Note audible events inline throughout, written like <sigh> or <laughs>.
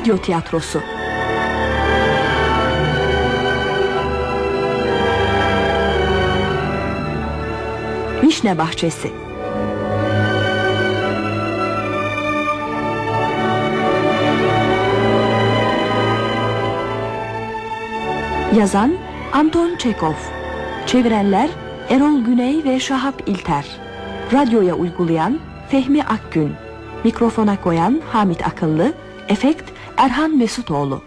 Radyo tiyatrosu. Vişne Bahçesi. Yazan Anton Çekov. Çevirenler Erol Güney ve Şahap İlter. Radyoya uygulayan Fehmi Akgün. Mikrofona koyan Hamit Akıllı Efekt Erhan Mesutoğlu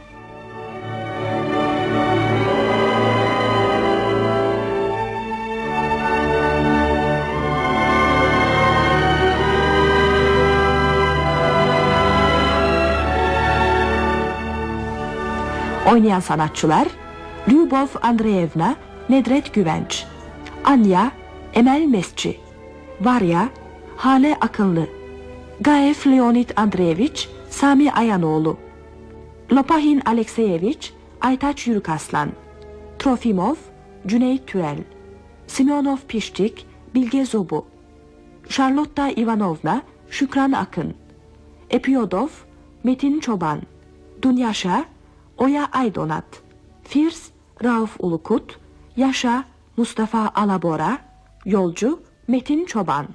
Oynayan sanatçılar Lyubov Andreevna Nedret Güvenç Anya Emel Mesci Varya Hale Akınlı Gaev Leonid Andreevich Sami Ayanoğlu Lopahin Alekseyevich Aytaç Yürükaslan Trofimov Cüneyt Türel Simonov Pişçik Bilge Zobu Charlotta Ivanovna Şükran Akın Epiyodov Metin Çoban Dunyaşa Oya Aydonat Firs Rauf Ulukut Yaşa Mustafa Alabora Yolcu Metin Çoban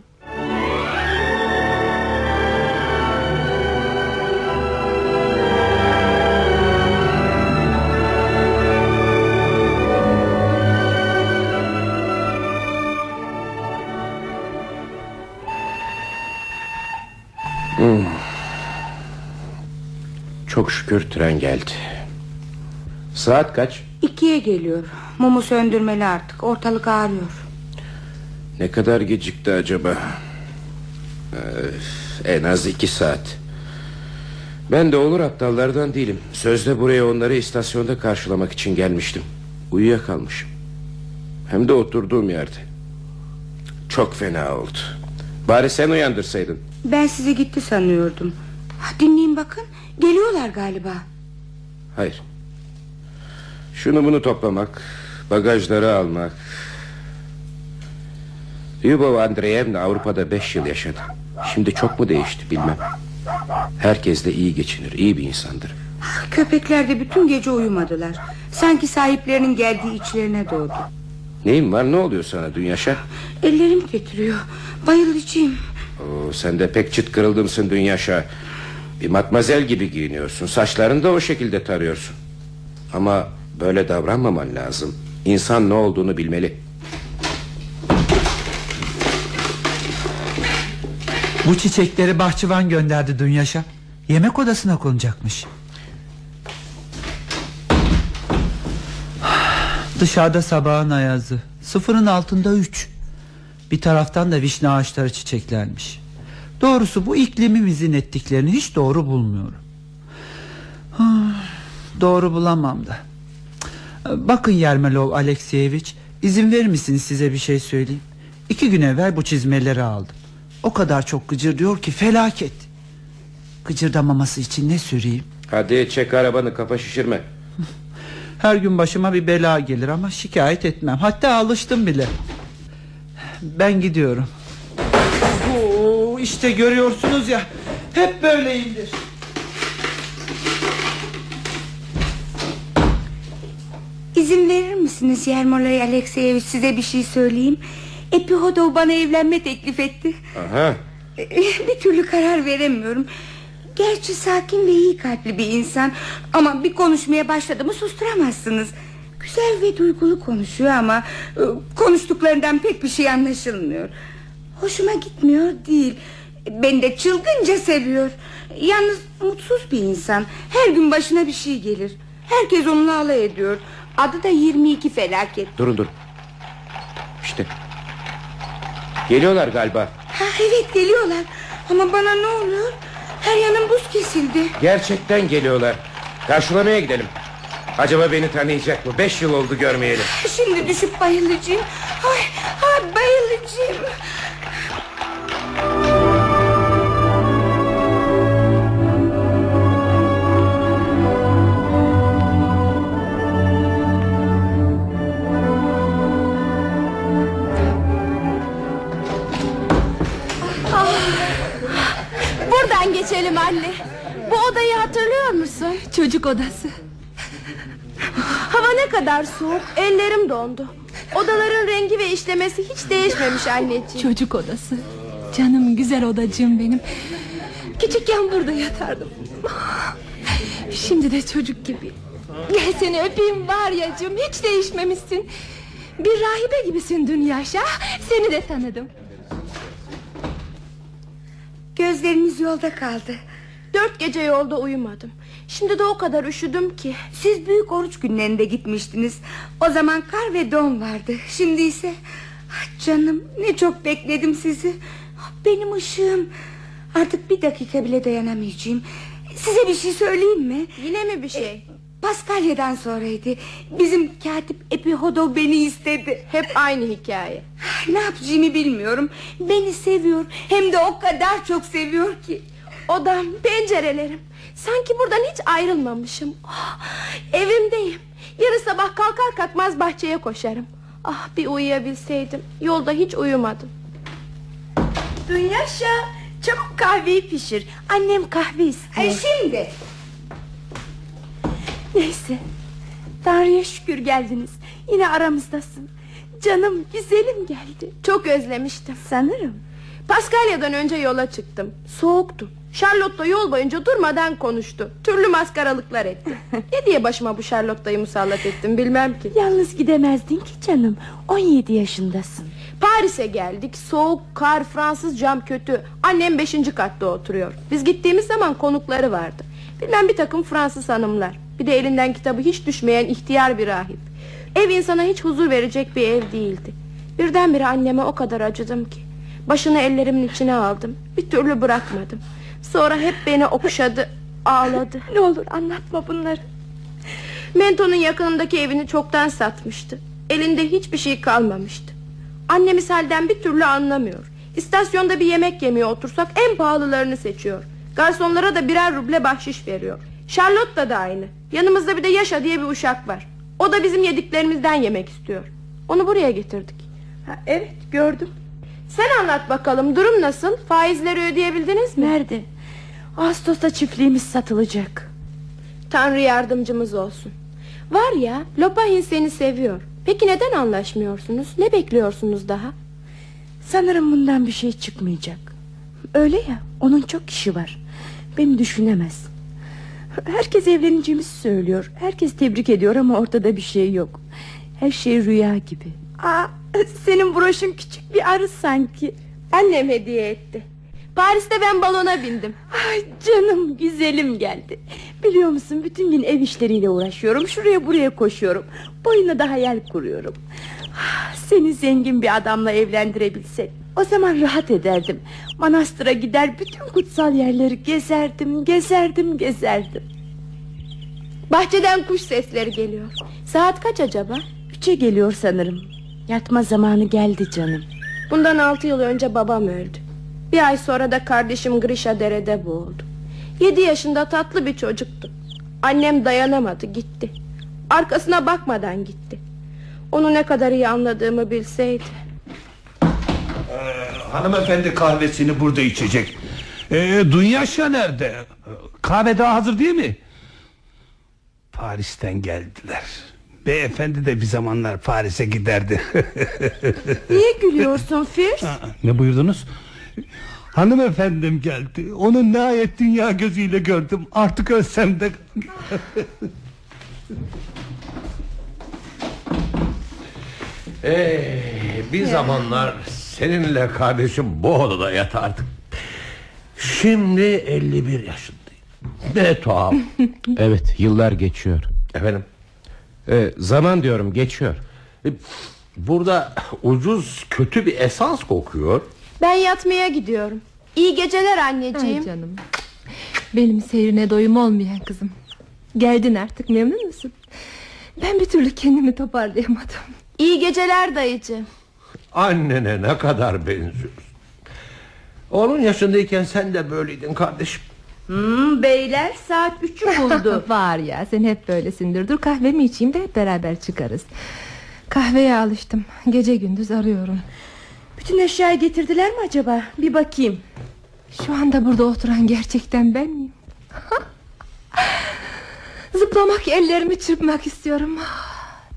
Çok şükür tren geldi. Saat kaç? İkiye geliyor. Mumu söndürmeli artık. Ortalık ağrıyor. Ne kadar gecikti acaba? Ee, en az iki saat. Ben de olur aptallardan değilim. Sözde buraya onları istasyonda karşılamak için gelmiştim. Uyuyakalmışım. Hem de oturduğum yerde. Çok fena oldu. Bari sen uyandırsaydın. Ben sizi gitti sanıyordum. Dinleyin bakın. Geliyorlar galiba. Hayır. Şunu bunu toplamak, bagajları almak. Lyubov Andreevna Avrupa'da beş yıl yaşadı. Şimdi çok mu değişti bilmem. Herkes de iyi geçinir, iyi bir insandır. Köpekler de bütün gece uyumadılar. Sanki sahiplerinin geldiği içlerine doğdu. Neyin var ne oluyor sana Dünyaşa? Ellerim titriyor. Bayılacağım. Oo, sen de pek çıt kırıldımsın Dünyaşa. Bir matmazel gibi giyiniyorsun. Saçlarını da o şekilde tarıyorsun. Ama böyle davranmaman lazım. İnsan ne olduğunu bilmeli. Bu çiçekleri bahçıvan gönderdi Dünyaş'a. Yemek odasına konacakmış. Dışarıda sabahın ayazı. Sıfırın altında üç. Bir taraftan da vişne ağaçları çiçeklenmiş. Doğrusu bu iklimimizin ettiklerini hiç doğru bulmuyorum. Doğru bulamam da. Bakın Yermelov Alekseyevich izin verir misiniz size bir şey söyleyeyim. İki gün evvel bu çizmeleri aldım. O kadar çok gıcır diyor ki felaket. Gıcırdamaması için ne süreyim? Hadi çek arabanı kafa şişirme. Her gün başıma bir bela gelir ama şikayet etmem. Hatta alıştım bile. Ben gidiyorum. İşte görüyorsunuz ya. Hep böyleyimdir. İzin verir misiniz Yermolay Alekseyevich size bir şey söyleyeyim. Epihodov bana evlenme teklif etti. Aha. Bir türlü karar veremiyorum. Gerçi sakin ve iyi kalpli bir insan Ama bir konuşmaya başladı mı susturamazsınız Güzel ve duygulu konuşuyor ama e, Konuştuklarından pek bir şey anlaşılmıyor Hoşuma gitmiyor değil. Beni de çılgınca seviyor. Yalnız mutsuz bir insan. Her gün başına bir şey gelir. Herkes onunla alay ediyor. Adı da 22 felaket. Durun durun. İşte. Geliyorlar galiba. Ha, Evet geliyorlar. Ama bana ne oluyor? Her yanım buz kesildi. Gerçekten geliyorlar. Karşılamaya gidelim. Acaba beni tanıyacak mı? Beş yıl oldu görmeyeli Şimdi düşüp bayılacağım. Ay, ay bayılacağım Buradan geçelim anne Bu odayı hatırlıyor musun Çocuk odası. Hava ne kadar soğuk. Ellerim dondu. Odaların rengi ve işlemesi hiç değişmemiş anneciğim. Çocuk odası. Canım güzel odacığım benim. Küçükken burada yatardım. Şimdi de çocuk gibi. Gel seni öpeyim var yacığım hiç değişmemişsin. Bir rahibe gibisin dün yaşa. Seni de tanıdım. Gözleriniz yolda kaldı. Dört gece yolda uyumadım. Şimdi de o kadar üşüdüm ki. Siz büyük oruç günlerinde gitmiştiniz. O zaman kar ve don vardı. Şimdi ise ah canım ne çok bekledim sizi. Ah, Benim ışığım. Artık bir dakika bile dayanamayacağım. Size bir şey söyleyeyim mi? Yine mi bir şey? Paskalya'dan sonraydı. Bizim katip Epihodo beni istedi. Hep aynı hikaye. Ne yapacağımı bilmiyorum. Beni seviyor. Hem de o kadar çok seviyor ki. Odam, pencerelerim. Sanki buradan hiç ayrılmamışım. Ah, evimdeyim. Yarın sabah kalkar kalkmaz bahçeye koşarım. Ah bir uyuyabilseydim. Yolda hiç uyumadım. Dünyaşa çabuk kahveyi pişir. Annem kahve istiyor. Ay şimdi. Neyse. Tanrı'ya şükür geldiniz. Yine aramızdasın. Canım güzelim geldi. Çok özlemiştim. Sanırım. Paskalya'dan önce yola çıktım. Soğuktu. Charlotte yol boyunca durmadan konuştu. Türlü maskaralıklar etti. <laughs> ne diye başıma bu Charlotte'yu musallat ettim bilmem ki. Yalnız gidemezdin ki canım. 17 yaşındasın. Paris'e geldik. Soğuk, kar, Fransız cam kötü. Annem beşinci katta oturuyor. Biz gittiğimiz zaman konukları vardı. Bilmem bir takım Fransız hanımlar. Bir de elinden kitabı hiç düşmeyen ihtiyar bir rahip. Ev insana hiç huzur verecek bir ev değildi. Birdenbire anneme o kadar acıdım ki. Başını ellerimin içine aldım. Bir türlü bırakmadım. Sonra hep beni okşadı, ağladı. Ne olur anlatma bunları. Mento'nun yakınındaki evini çoktan satmıştı. Elinde hiçbir şey kalmamıştı. Annemiz halden bir türlü anlamıyor. İstasyonda bir yemek yemeye otursak en pahalılarını seçiyor. Garsonlara da birer ruble bahşiş veriyor. Charlotte da aynı. Yanımızda bir de Yaşa diye bir uşak var. O da bizim yediklerimizden yemek istiyor. Onu buraya getirdik. Ha, evet gördüm. Sen anlat bakalım durum nasıl? Faizleri ödeyebildiniz mi? Nerede? Ağustos'ta çiftliğimiz satılacak. Tanrı yardımcımız olsun. Var ya Lopahin seni seviyor. Peki neden anlaşmıyorsunuz? Ne bekliyorsunuz daha? Sanırım bundan bir şey çıkmayacak. Öyle ya onun çok işi var. Beni düşünemez. Herkes evleneceğimizi söylüyor. Herkes tebrik ediyor ama ortada bir şey yok. Her şey rüya gibi. Aa, senin broşun küçük bir arı sanki. Annem hediye etti. Paris'te ben balona bindim. Ay canım güzelim geldi. Biliyor musun bütün gün ev işleriyle uğraşıyorum. Şuraya buraya koşuyorum. Boyuna da hayal kuruyorum. Ah, Seni zengin bir adamla evlendirebilsek. O zaman rahat ederdim. Manastıra gider bütün kutsal yerleri gezerdim, gezerdim, gezerdim. Bahçeden kuş sesleri geliyor. Saat kaç acaba? Üçe geliyor sanırım. Yatma zamanı geldi canım. Bundan altı yıl önce babam öldü. Bir ay sonra da kardeşim Grisha derede boğuldu. Yedi yaşında tatlı bir çocuktu. Annem dayanamadı gitti. Arkasına bakmadan gitti. Onu ne kadar iyi anladığımı bilseydi. Hanımefendi kahvesini burada içecek. Ee, Dunyaşa nerede? Kahve daha hazır değil mi? Paris'ten geldiler. Beyefendi de bir zamanlar Paris'e giderdi. <laughs> Niye gülüyorsun Firs? Ne buyurdunuz? Hanımefendim geldi. Onu nihayet dünya gözüyle gördüm. Artık ölsem de... <laughs> Ee, bir zamanlar seninle kardeşim bu odada yatardık. Şimdi 51 yaşındayım. Ne tuhaf. <laughs> Evet yıllar geçiyor Efendim ee, Zaman diyorum geçiyor e, burada ucuz kötü bir esans kokuyor. Ben yatmaya gidiyorum. İyi geceler anneciğim. Ay canım. Benim seyrine doyum olmayan kızım. Geldin artık memnun musun? Ben bir türlü kendimi toparlayamadım. İyi geceler dayıcı. Annene ne kadar benziyorsun. Onun yaşındayken sen de böyleydin kardeşim. Hmm, beyler saat üçü buldu. <laughs> Var ya sen hep böylesindir. Dur kahvemi içeyim de hep beraber çıkarız. Kahveye alıştım. Gece gündüz arıyorum. Bütün eşyayı getirdiler mi acaba? Bir bakayım. Şu anda burada oturan gerçekten ben miyim? <laughs> Ağlamak ellerimi çırpmak istiyorum.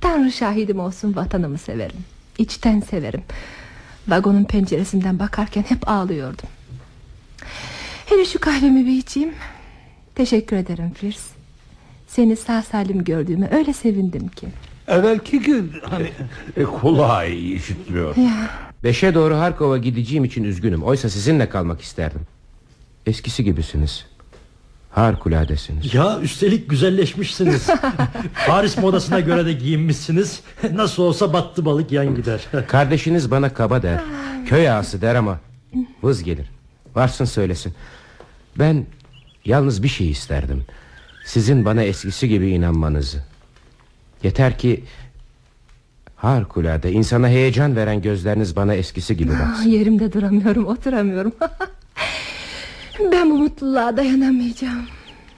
Tanrı şahidim olsun vatanımı severim. İçten severim. Vagonun penceresinden bakarken hep ağlıyordum. Hele şu kahvemi bir içeyim. Teşekkür ederim Firs. Seni sağ salim gördüğüme öyle sevindim ki. Evvelki gün. Hani E, kulağı iyi işitmiyor. Ya Beşe doğru Harkov'a gideceğim için üzgünüm. Oysa sizinle kalmak isterdim. Eskisi gibisiniz. Harikuladesiniz. Ya üstelik güzelleşmişsiniz. <laughs> Paris modasına göre de giyinmişsiniz. Nasıl olsa battı balık yan gider. <laughs> Kardeşiniz bana kaba der. Köy ağası der ama vız gelir. Varsın söylesin. Ben yalnız bir şey isterdim. Sizin bana eskisi gibi inanmanızı. Yeter ki harikulade insana heyecan veren gözleriniz bana eskisi gibi baksın. Yerimde duramıyorum oturamıyorum <laughs> Ben bu mutluluğa dayanamayacağım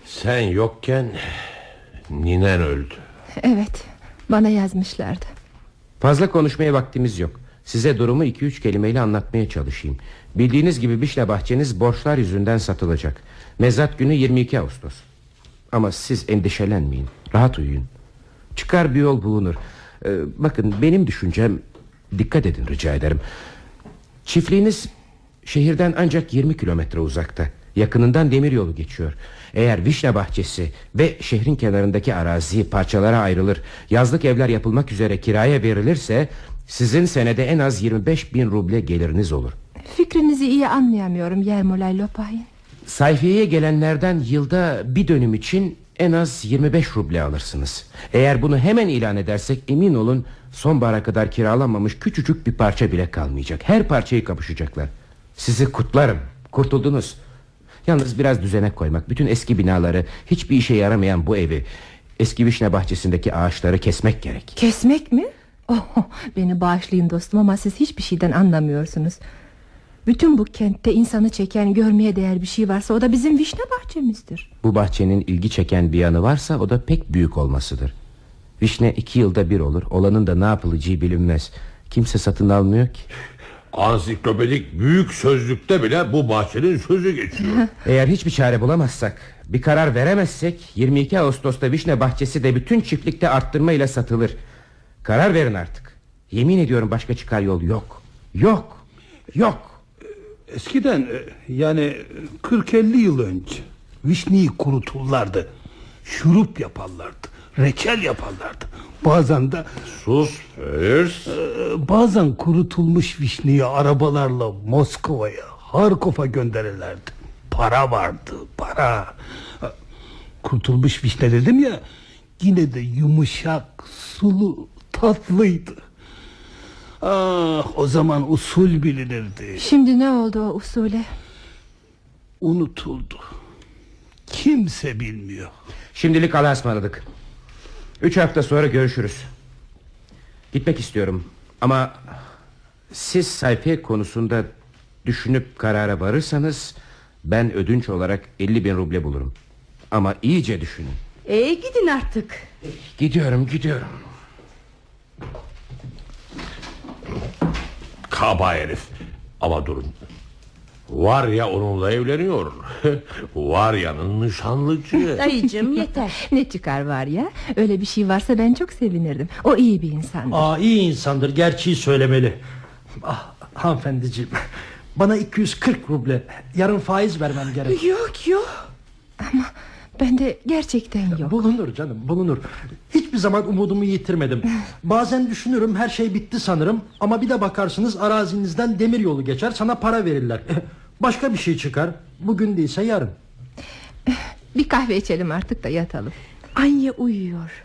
Sen yokken ninen öldü. Evet bana yazmışlardı Fazla konuşmaya vaktimiz yok. Size durumu iki üç kelimeyle anlatmaya çalışayım. Bildiğiniz gibi vişne bahçeniz borçlar yüzünden satılacak. Mezat günü 22 Ağustos. Ama siz endişelenmeyin. Rahat uyuyun. Çıkar bir yol bulunur. Ee, bakın benim düşüncem dikkat edin rica ederim. Çiftliğiniz şehirden ancak 20 kilometre uzakta. Yakınından demir yolu geçiyor. Eğer vişne bahçesi ve şehrin kenarındaki arazi parçalara ayrılır, yazlık evler yapılmak üzere kiraya verilirse sizin senede en az 25 bin ruble geliriniz olur. Fikrinizi iyi anlayamıyorum Yermolay Lopahin Sayfiyeye gelenlerden yılda bir dönüm için en az 25 ruble alırsınız. Eğer bunu hemen ilan edersek emin olun sonbahara kadar kiralanmamış küçücük bir parça bile kalmayacak. Her parçayı kapışacaklar. Sizi kutlarım. Kurtuldunuz. Yalnız biraz düzene koymak. Bütün eski binaları, hiçbir işe yaramayan bu evi, eski vişne bahçesindeki ağaçları kesmek gerek. Kesmek mi? Oh, beni bağışlayın dostum ama siz hiçbir şeyden anlamıyorsunuz Bütün bu kentte insanı çeken görmeye değer bir şey varsa o da bizim vişne bahçemizdir Bu bahçenin ilgi çeken bir yanı varsa o da pek büyük olmasıdır. Vişne iki yılda bir olur. Olanın da ne yapılacağı bilinmez. Kimse satın almıyor ki. <laughs> Ansiklopedik büyük sözlükte bile bu bahçenin sözü geçiyor. <laughs> Eğer hiçbir çare bulamazsak Bir karar veremezsek 22 Ağustos'ta Vişne bahçesi de bütün çiftlikte arttırma ile satılır Karar verin artık Yemin ediyorum başka çıkar yol yok Yok Yok eskiden e, yani 40-50 yıl önce vişneyi kuruturlardı. Şurup yaparlardı. Reçel yaparlardı. Bazen de Sus e, bazen kurutulmuş vişneyi arabalarla Moskova'ya, Harkov'a gönderirlerdi. Para vardı, para. Kurutulmuş vişne dedim ya, yine de yumuşak, sulu, tatlıydı. Ah, o zaman usul bilinirdi. Şimdi ne oldu o usule Unutuldu. Kimse bilmiyor. Şimdilik Allah'a ısmarladık Üç hafta sonra görüşürüz Gitmek istiyorum Ama Siz sayfa konusunda Düşünüp karara varırsanız Ben ödünç olarak 50 bin ruble bulurum Ama iyice düşünün E gidin artık. Gidiyorum gidiyorum Kaba herif. Ama durun. Var ya onunla evleniyor. <laughs> Var yanın nişanlıcı. <laughs> Dayıcım yeter. Ne çıkar var ya Öyle bir şey varsa ben çok sevinirdim O iyi bir insandır Aa iyi insandır gerçeği söylemeli. Ah hanımefendiciğim. Bana 240 ruble. Yarın faiz vermem gerek. Yok yok. Ama bende gerçekten yok Bulunur canım bulunur. Hiçbir zaman umudumu yitirmedim. <laughs> Bazen düşünürüm her şey bitti sanırım. Ama bir de bakarsınız arazinizden demir yolu geçer sana para verirler. <laughs> Başka bir şey çıkar. Bugün değilse yarın. <laughs> Bir kahve içelim artık da yatalım Anya uyuyor.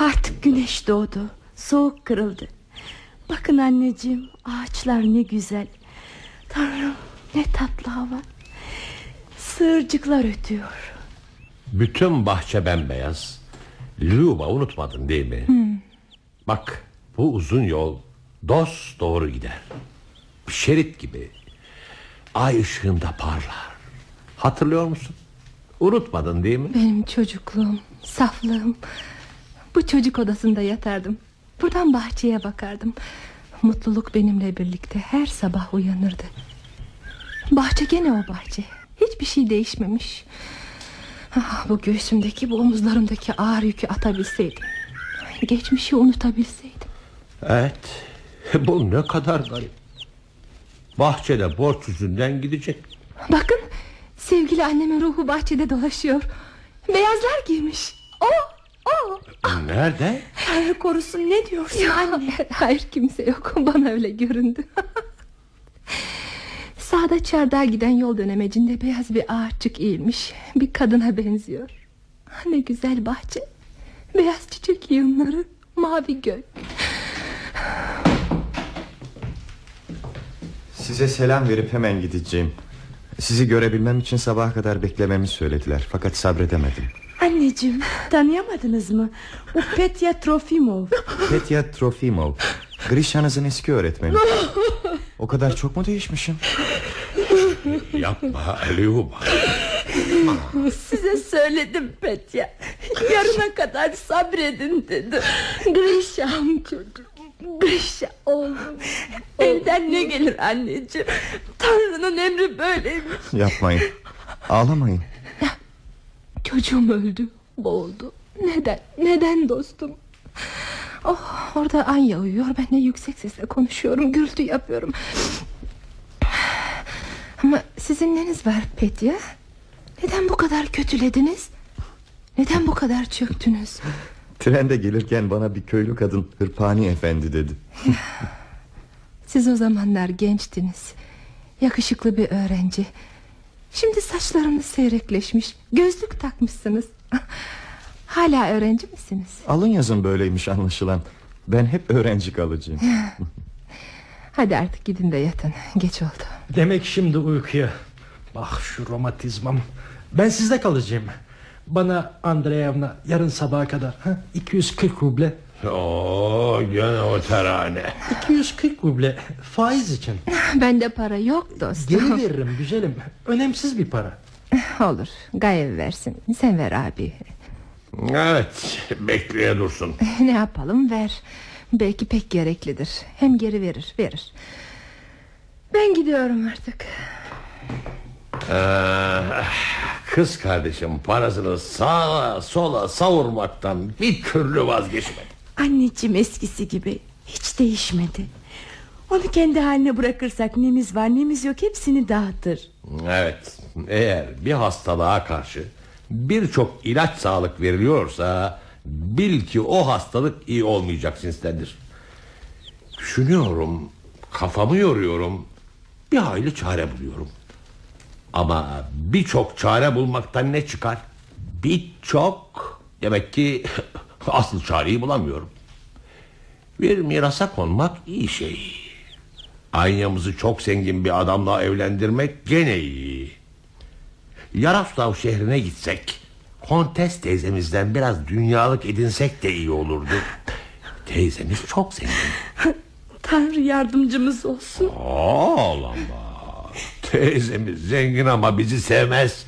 Artık güneş doğdu. Soğuk kırıldı. Bakın anneciğim ağaçlar ne güzel. Tanrım ne tatlı hava. Sığırcıklar ötüyor. Bütün bahçe bembeyaz. Lyuba unutmadın değil mi? Bak bu uzun yol dost doğru gider. Bir şerit gibi. Ay ışığında parlar. Hatırlıyor musun? Unutmadın değil mi? Benim çocukluğum, saflığım. Bu çocuk odasında yatardım. Buradan bahçeye bakardım. Mutluluk benimle birlikte her sabah uyanırdı. Bahçe gene o bahçe. Hiçbir şey değişmemiş. Ah, bu göğsümdeki, bu omuzlarımdaki ağır yükü atabilseydim. Geçmişi unutabilseydim. Evet. <laughs> Bu ne kadar garip. Bahçede borç yüzünden gidecek. Bakın sevgili annemin ruhu bahçede dolaşıyor. Beyazlar giymiş. O, o. Nerede? Tanrı korusun ne diyorsun anne? Hayır kimse yok bana öyle göründü. <laughs> Sağda çardağa giden yol dönemecinde beyaz bir ağaççık eğilmiş. Bir kadına benziyor. Ne güzel bahçe. Beyaz çiçek yığınları, mavi gök. Size selam verip hemen gideceğim. Sizi görebilmem için sabaha kadar beklememi söylediler. Fakat sabredemedim. Anneciğim tanıyamadınız mı? Bu Petya Trofimov. Petya Trofimov. Grisha'nızın eski öğretmeni. <laughs> O kadar çok mu değişmişim? <laughs> Yapma Lyuba. Size söyledim Petya. Yarına kadar sabredin dedim. Grişam çocuğum. Grişa oğlum. Elden ne gelir anneciğim? Tanrı'nın emri böyleymiş. Yapmayın. Ağlamayın. Çocuğum öldü, boğuldu. Neden, neden dostum? Oh, orada Anya uyuyor. Ben de yüksek sesle konuşuyorum, gürültü yapıyorum. Ama sizin neniz var Petya? Neden bu kadar kötülediniz? Neden bu kadar çöktünüz? Trende gelirken bana bir köylü kadın hırpani efendi dedi. <laughs> Siz o zamanlar gençtiniz. Yakışıklı bir öğrenci. Şimdi saçlarınız seyrekleşmiş. Gözlük takmışsınız. <laughs> Hala öğrenci misiniz? Alın yazın böyleymiş anlaşılan. Ben hep öğrenci kalacağım. <laughs> Hadi artık gidin de yatın. Geç oldu. Demek şimdi uykuya. Bak şu romatizmam. Ben sizde kalacağım. Bana Andreyevna yarın sabaha kadar ha? 240 ruble. Oo, gene o terane. 240 ruble faiz için. <laughs> Bende para yok dostum. Geri veririm güzelim. Önemsiz bir para. Olur. Gayev versin. Sen ver abi. Evet, bekleye dursun. <laughs> Ne yapalım ver. Belki pek gereklidir. Hem geri verir, verir. Ben gidiyorum artık. Ee, kız kardeşim parasını sağa sola savurmaktan bir türlü vazgeçmedi. Anneciğim eskisi gibi hiç değişmedi. Onu kendi haline bırakırsak nemiz var nemiz yok hepsini dağıtır. Evet, eğer bir hastalığa karşı birçok ilaç sağlık veriliyorsa bil ki o hastalık iyi olmayacak cinstendir. Düşünüyorum, kafamı yoruyorum, bir hayli çare buluyorum. Ama birçok çare bulmaktan ne çıkar? Birçok demek ki <laughs> asıl çareyi bulamıyorum. Bir mirasa konmak iyi şey. Anyamızı çok zengin bir adamla evlendirmek gene iyi. Yaraslav şehrine gitsek Kontes teyzemizden biraz dünyalık edinsek de iyi olurdu. Teyzemiz çok zengin. <laughs> Tanrı yardımcımız olsun. Ağlama. Teyzemiz zengin ama bizi sevmez.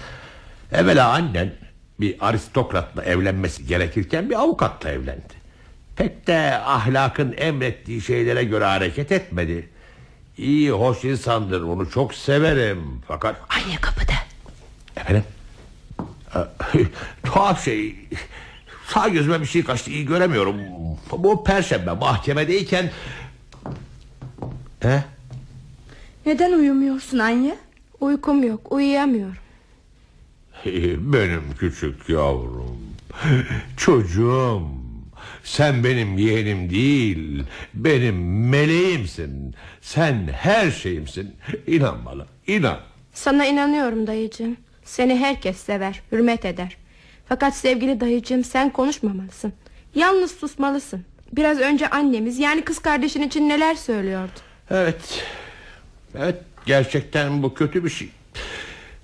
Evvela annen bir aristokratla evlenmesi gerekirken bir avukatla evlendi. Pek de ahlakın emrettiği şeylere göre hareket etmedi. İyi hoş insandır onu çok severim fakat... Anne kapıda. Efendim? Ee, <laughs> Tuhaf şey Sağ gözüme bir şey kaçtı iyi göremiyorum Bu perşembe mahkemedeyken He? Neden uyumuyorsun Anya? Uykum yok uyuyamıyorum Benim küçük yavrum Çocuğum Sen benim yeğenim değil Benim meleğimsin Sen her şeyimsin İnan bana inan Sana inanıyorum dayıcığım Seni herkes sever hürmet eder. Fakat sevgili dayıcığım sen konuşmamalısın. Yalnız susmalısın. Biraz önce annemiz yani kız kardeşin için neler söylüyordu? Evet. Evet gerçekten bu kötü bir şey.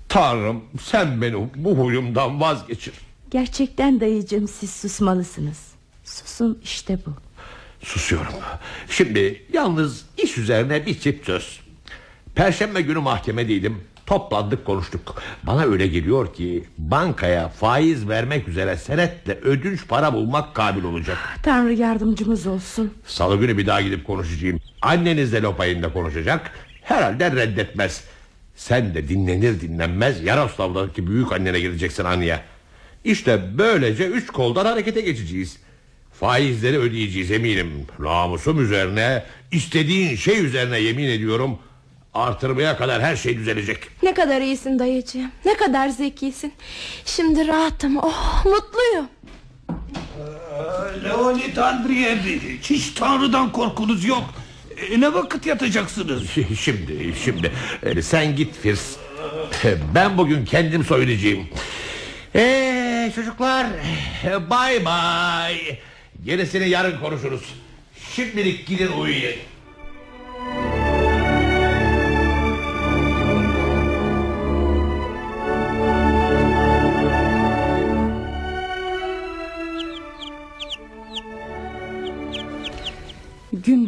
Tanrım sen beni bu huyumdan vazgeçir. Gerçekten dayıcım siz susmalısınız. Susun işte bu. Susuyorum. Şimdi yalnız iş üzerine bir çift söz. Perşembe günü mahkemedeydim Toplandık konuştuk Bana öyle geliyor ki Bankaya faiz vermek üzere senetle ödünç para bulmak kabil olacak Tanrı yardımcımız olsun. Salı günü bir daha gidip konuşacağım Annenizle Lopay'ın konuşacak Herhalde reddetmez Sen de dinlenir dinlenmez Yaroslav'daki büyük annene gideceksin Anya. İşte böylece üç koldan harekete geçeceğiz. Faizleri ödeyeceğiz eminim. Namusum üzerine, istediğin şey üzerine yemin ediyorum. Artırmaya kadar her şey düzelecek. Ne kadar iyisin dayıcığım. Ne kadar zekisin. Şimdi rahatım. Oh mutluyum. Leonid Andreyevich hiç tanrıdan korkunuz yok. E, ne vakit yatacaksınız? <laughs> Şimdi, şimdi e, sen git Firs. Ben bugün kendim söyleyeceğim. Eee çocuklar, bay bay. Gerisini yarın konuşuruz. Şimdilik gidin uyuyun.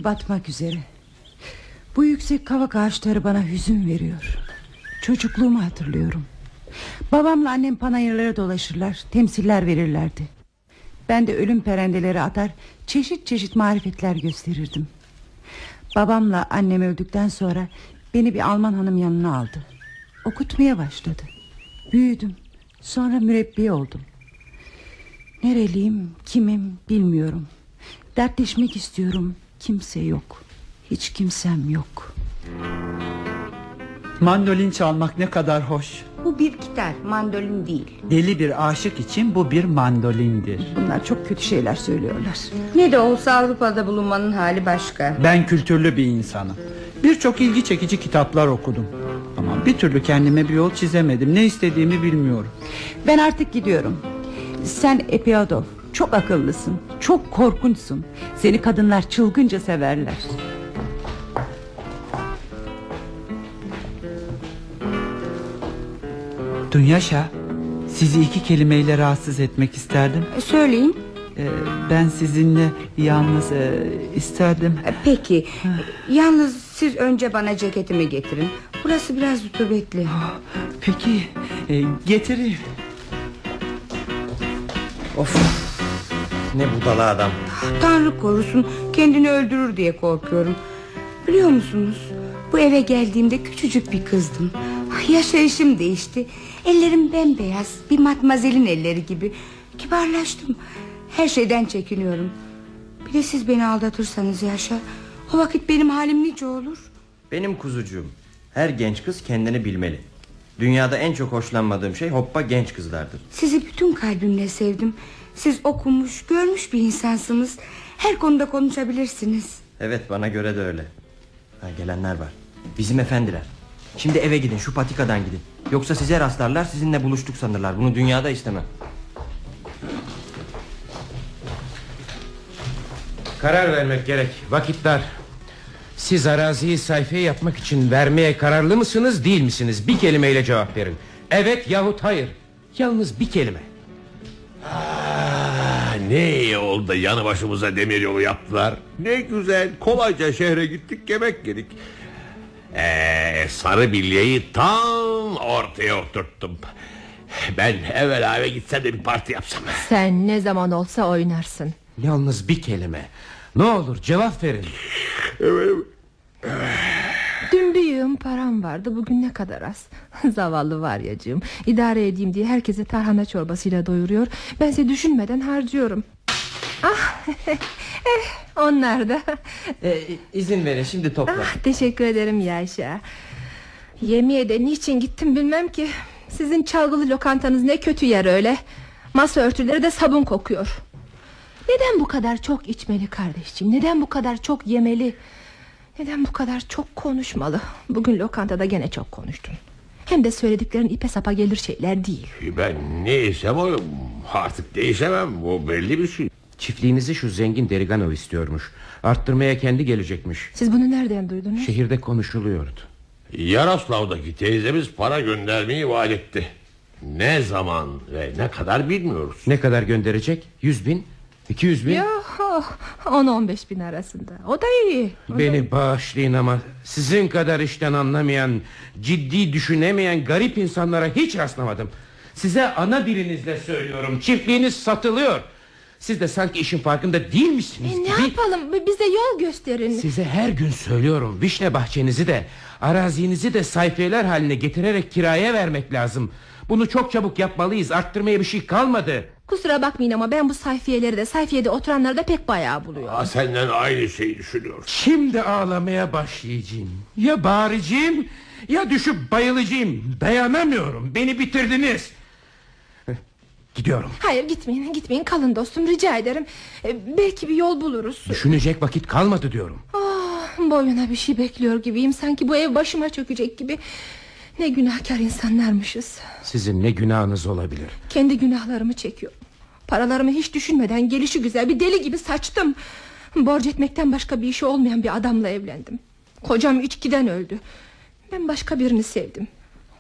Batmak üzere. Bu yüksek kavak ağaçları bana hüzün veriyor. Çocukluğumu hatırlıyorum. Babamla annem panayırlara dolaşırlar, temsiller verirlerdi. Ben de ölüm perendeleri atar, çeşit çeşit marifetler gösterirdim. Babamla annem öldükten sonra beni bir Alman hanım yanına aldı. Okutmaya başladı. Büyüdüm. Sonra mürebbiye oldum. Nereliyim, kimim bilmiyorum. Dertleşmek istiyorum. Kimse yok. Hiç kimsem yok. Mandolin çalmak ne kadar hoş. Bu bir gitar mandolin değil Deli bir aşık için bu bir mandolindir. Bunlar çok kötü şeyler söylüyorlar. Ne de olsa Avrupa'da bulunmanın hali başka Ben kültürlü bir insanım. Birçok ilgi çekici kitaplar okudum. Ama bir türlü kendime bir yol çizemedim. Ne istediğimi bilmiyorum. Ben artık gidiyorum. Sen Epiadov. Çok akıllısın. Çok korkunçsun. Seni kadınlar çılgınca severler. Dunyaşa, sizi iki kelimeyle rahatsız etmek isterdim. E, Söyleyin Ee, ben sizinle yalnız e, isterdim. E, Peki Yalnız siz önce bana ceketimi getirin Burası biraz rutubetli Peki, e, getireyim. Of. Ne budala adam. Tanrı korusun kendini öldürür diye korkuyorum. Biliyor musunuz? Bu eve geldiğimde küçücük bir kızdım. Yaşayışım değişti. Ellerim bembeyaz Bir matmazelin elleri gibi. Kibarlaştım. Her şeyden çekiniyorum. Bir de siz beni aldatırsanız Yaşar O vakit benim halim nice olur? Benim kuzucuğum Her genç kız kendini bilmeli. Dünyada en çok hoşlanmadığım şey hoppa genç kızlardır. Sizi bütün kalbimle sevdim Siz okumuş görmüş bir insansınız. Her konuda konuşabilirsiniz. Evet bana göre de öyle. Ha, Gelenler var. Bizim efendiler. Şimdi eve gidin şu patikadan gidin. Yoksa size rastlarlar sizinle buluştuk sanırlar. Bunu dünyada istemem. Karar vermek gerek. Vakit dar Siz araziyi sayfiye yapmak için vermeye kararlı mısınız değil misiniz? Bir kelimeyle cevap verin. Evet yahut hayır. Yalnız bir kelime Ah, ne iyi oldu yanı başımıza demir yolu yaptılar. Ne güzel kolayca şehre gittik yemek yedik. Ee, sarı bilyeyi tam ortaya oturttum. Ben evvel eve gitsem de bir parti yapsam. Sen ne zaman olsa oynarsın. Yalnız bir kelime Ne olur cevap verin Dün bir yığın param vardı bugün ne kadar az? <laughs> Zavallı var yacığım İdare edeyim diye herkese tarhana çorbasıyla doyuruyor. Bense düşünmeden harcıyorum. Ah <laughs> eh, Onlar da. Ee, İzin verin şimdi topla. Ah, Teşekkür ederim Yaşa Yemeğe de niçin gittim bilmem ki. Sizin çalgılı lokantanız ne kötü yer öyle. Masa örtüleri de sabun kokuyor. Neden bu kadar çok içmeli kardeşciğim? Neden bu kadar çok yemeli Neden bu kadar çok konuşmalı Bugün lokantada gene çok konuştun Hem de söylediklerin ipe sapa gelir şeyler değil Ben neysem o artık değişemem bu belli bir şey. Çiftliğinizi şu zengin Deriganov istiyormuş Arttırmaya kendi gelecekmiş Siz bunu nereden duydunuz Şehirde konuşuluyordu Yaroslav'daki teyzemiz para göndermeyi vaat etti. Ne zaman ve ne kadar bilmiyoruz. Ne kadar gönderecek? Yüz bin? İki yüz bin? Yok 10-15 bin arasında O da iyi o da- Beni bağışlayın ama sizin kadar işten anlamayan, ciddi düşünemeyen garip insanlara hiç rastlamadım. Size ana dilinizle söylüyorum. Çiftliğiniz satılıyor. Siz de sanki işin farkında değil misiniz E, ne gibi. yapalım bize yol gösterin Size her gün söylüyorum vişne bahçenizi de arazinizi de sayfiyeler haline getirerek kiraya vermek lazım. Bunu çok çabuk yapmalıyız arttırmaya bir şey kalmadı. Kusura bakmayın ama ben bu sayfiyeleri de sayfiyede oturanları da pek bayağı buluyorum Aa, senden aynı şeyi düşünüyorum. Şimdi ağlamaya başlayacağım. Ya bağıracağım ya düşüp bayılacağım. Dayanamıyorum beni bitirdiniz. Gidiyorum. Hayır gitmeyin gitmeyin kalın dostum rica ederim E, Belki bir yol buluruz Düşünecek vakit kalmadı diyorum. Ah, Boyuna bir şey bekliyor gibiyim Sanki bu ev başıma çökecek gibi Ne günahkar insanlarmışız. Sizin ne günahınız olabilir? Kendi günahlarımı çekiyorum Paralarımı hiç düşünmeden gelişi güzel bir deli gibi saçtım. Borç etmekten başka bir işi olmayan bir adamla evlendim. Kocam içkiden öldü. Ben başka birini sevdim.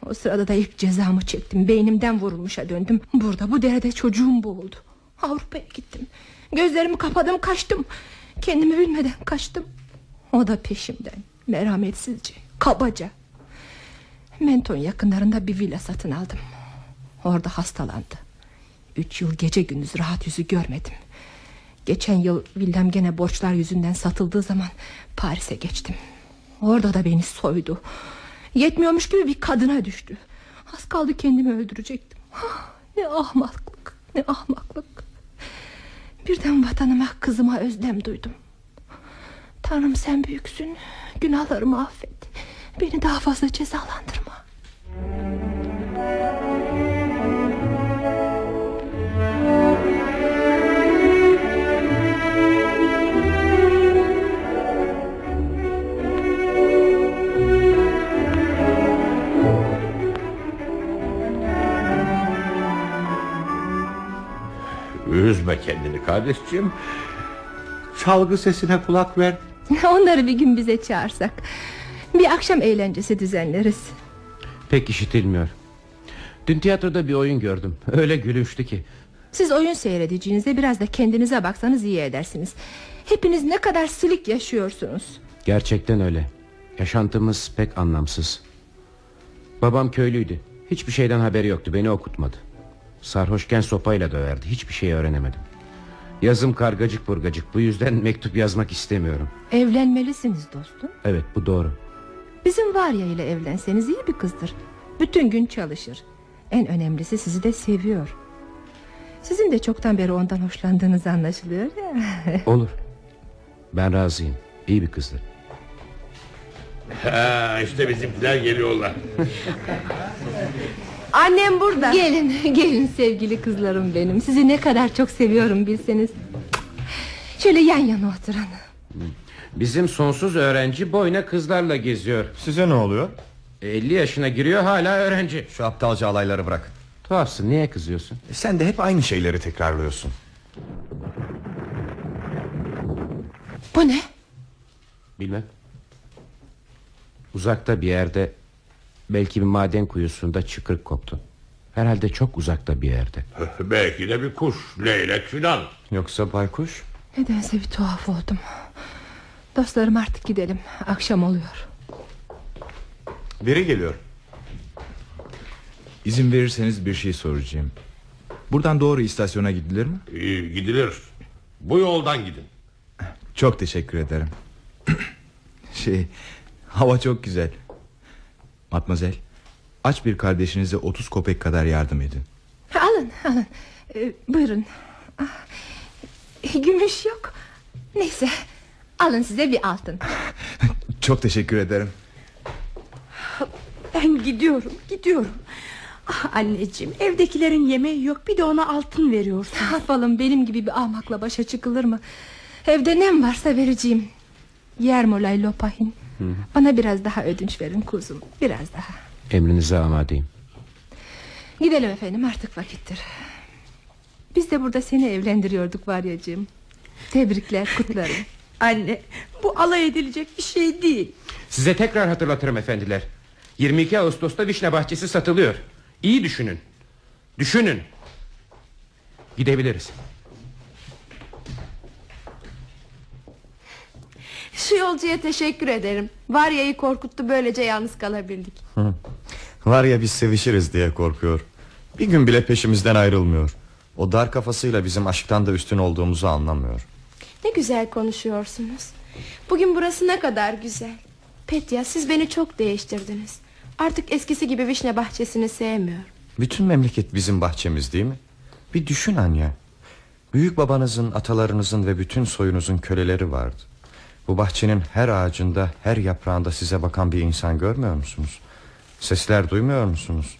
O sırada da ilk cezamı çektim. Beynimden vurulmuşa döndüm. Burada bu derede çocuğum boğuldu. Avrupa'ya gittim. Gözlerimi kapadım kaçtım. Kendimi bilmeden kaçtım. O da peşimden. Merhametsizce kabaca Menton yakınlarında bir villa satın aldım. Orada hastalandı. Üç yıl gece gündüz rahat yüzü görmedim. Geçen yıl villam gene borçlar yüzünden satıldığı zaman Paris'e geçtim. Orada da beni soydu. Yetmiyormuş gibi bir kadına düştü. Az kaldı kendimi öldürecektim. Ah, Ne ahmaklık Ne ahmaklık. Birden vatanıma kızıma özlem duydum. Tanrım sen büyüksün Günahlarımı affet Beni daha fazla cezalandırma Üzme kendini kardeşciğim. Çalgı sesine kulak ver. <laughs> Onları bir gün bize çağırsak Bir akşam eğlencesi düzenleriz Pek işitilmiyor. Dün tiyatroda bir oyun gördüm. Öyle gülünçtü ki. Siz oyun seyredeceğinizde biraz da kendinize baksanız iyi edersiniz Hepiniz ne kadar silik yaşıyorsunuz Gerçekten öyle. Yaşantımız pek anlamsız. Babam köylüydü. Hiçbir şeyden haberi yoktu. Beni okutmadı. Sarhoşken sopayla döverdi. Hiçbir şey öğrenemedim. Yazım kargacık burgacık. Bu yüzden mektup yazmak istemiyorum. Evlenmelisiniz dostum Evet bu doğru. Bizim Varya ile evlenseniz iyi bir kızdır. Bütün gün çalışır. En önemlisi sizi de seviyor. Sizin de çoktan beri ondan hoşlandığınız anlaşılıyor ya. <laughs> Olur. Ben razıyım. İyi bir kızdır. Ha, işte bizimkiler geliyorlar. <laughs> Annem burada. Gelin gelin sevgili kızlarım benim. Sizi ne kadar çok seviyorum bilseniz. Şöyle yan yana oturun Bizim sonsuz öğrenci boyuna kızlarla geziyor. Size ne oluyor? 50 yaşına giriyor hala öğrenci. Şu aptalca alayları bırak. Tuhafsın niye kızıyorsun? Sen de hep aynı şeyleri tekrarlıyorsun. Bu ne? Bilmem. Uzakta bir yerde belki bir maden kuyusunda çıkır koptu. Herhalde çok uzakta bir yerde. <laughs> Belki de bir kuş, leylek filan. Yoksa baykuş? Nedense bir tuhaf oldum Dostlarım artık gidelim Akşam oluyor Biri geliyor. İzin verirseniz bir şey soracağım. Buradan doğru istasyona gidilir mi? İyi, gidilir. Bu yoldan gidin. Çok teşekkür ederim. <clears throat> şey, hava çok güzel. Matmazel, aç bir kardeşinize 30 kopek kadar yardım edin. Alın alın Ee, Buyurun Ah, Gümüş yok Neyse alın size bir altın. <laughs> Çok teşekkür ederim. Ben gidiyorum gidiyorum. Ah, Anneciğim evdekilerin yemeği yok. Bir de ona altın veriyorsun. Ne yapalım benim gibi bir ahmakla başa çıkılır mı? Evde nem varsa vereceğim. Yermolay Lopahin? Bana biraz daha ödünç verin kuzum Biraz daha. Emrinize amadeyim. Gidelim efendim artık vakittir. Biz de burada seni evlendiriyorduk Varyacığım Tebrikler kutlarım <laughs> Anne bu alay edilecek bir şey değil Size tekrar hatırlatırım efendiler. 22 Ağustos'ta vişne bahçesi satılıyor. İyi düşünün. Düşünün. Gidebiliriz. Şu yolcuya teşekkür ederim Varya'yı korkuttu böylece yalnız kalabildik Var ya biz sevişiriz diye korkuyor. Bir gün bile peşimizden ayrılmıyor. O dar kafasıyla bizim aşktan da üstün olduğumuzu anlamıyor Ne güzel konuşuyorsunuz. Bugün burası ne kadar güzel. Petya siz beni çok değiştirdiniz. Artık eskisi gibi vişne bahçesini sevmiyorum. Bütün memleket bizim bahçemiz değil mi? Bir düşün Anya. Büyük babanızın, atalarınızın ve bütün soyunuzun köleleri vardı. Bu bahçenin her ağacında, her yaprağında size bakan bir insan görmüyor musunuz? Sesler duymuyor musunuz?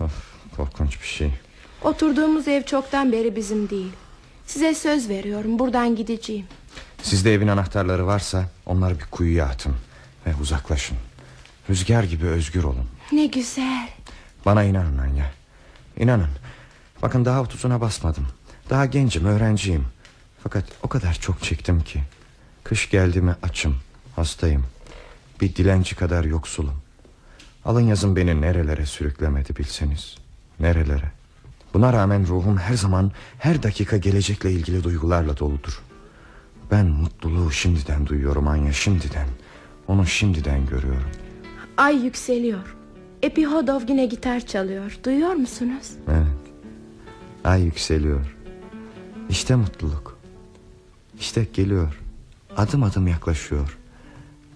Of, korkunç bir şey. Oturduğumuz ev çoktan beri bizim değil Size söz veriyorum buradan gideceğim. Sizde evin anahtarları varsa onları bir kuyuya atın Ve uzaklaşın. Rüzgar gibi özgür olun. Ne güzel. Bana inanın Anya İnanın. Bakın daha otuzuna basmadım. Daha gencim öğrenciyim. Fakat o kadar çok çektim ki. Kış geldi mi açım Hastayım. Bir dilenci kadar yoksulum. Alın yazın beni nerelere sürüklemedi bilseniz. Nerelere Buna rağmen ruhum her zaman Her dakika gelecekle ilgili duygularla doludur. Ben mutluluğu şimdiden duyuyorum Anya şimdiden. Onu şimdiden görüyorum. Ay yükseliyor. Epihodov yine gitar çalıyor. Duyuyor musunuz? Evet. Ay yükseliyor. İşte mutluluk. İşte geliyor. Adım adım yaklaşıyor.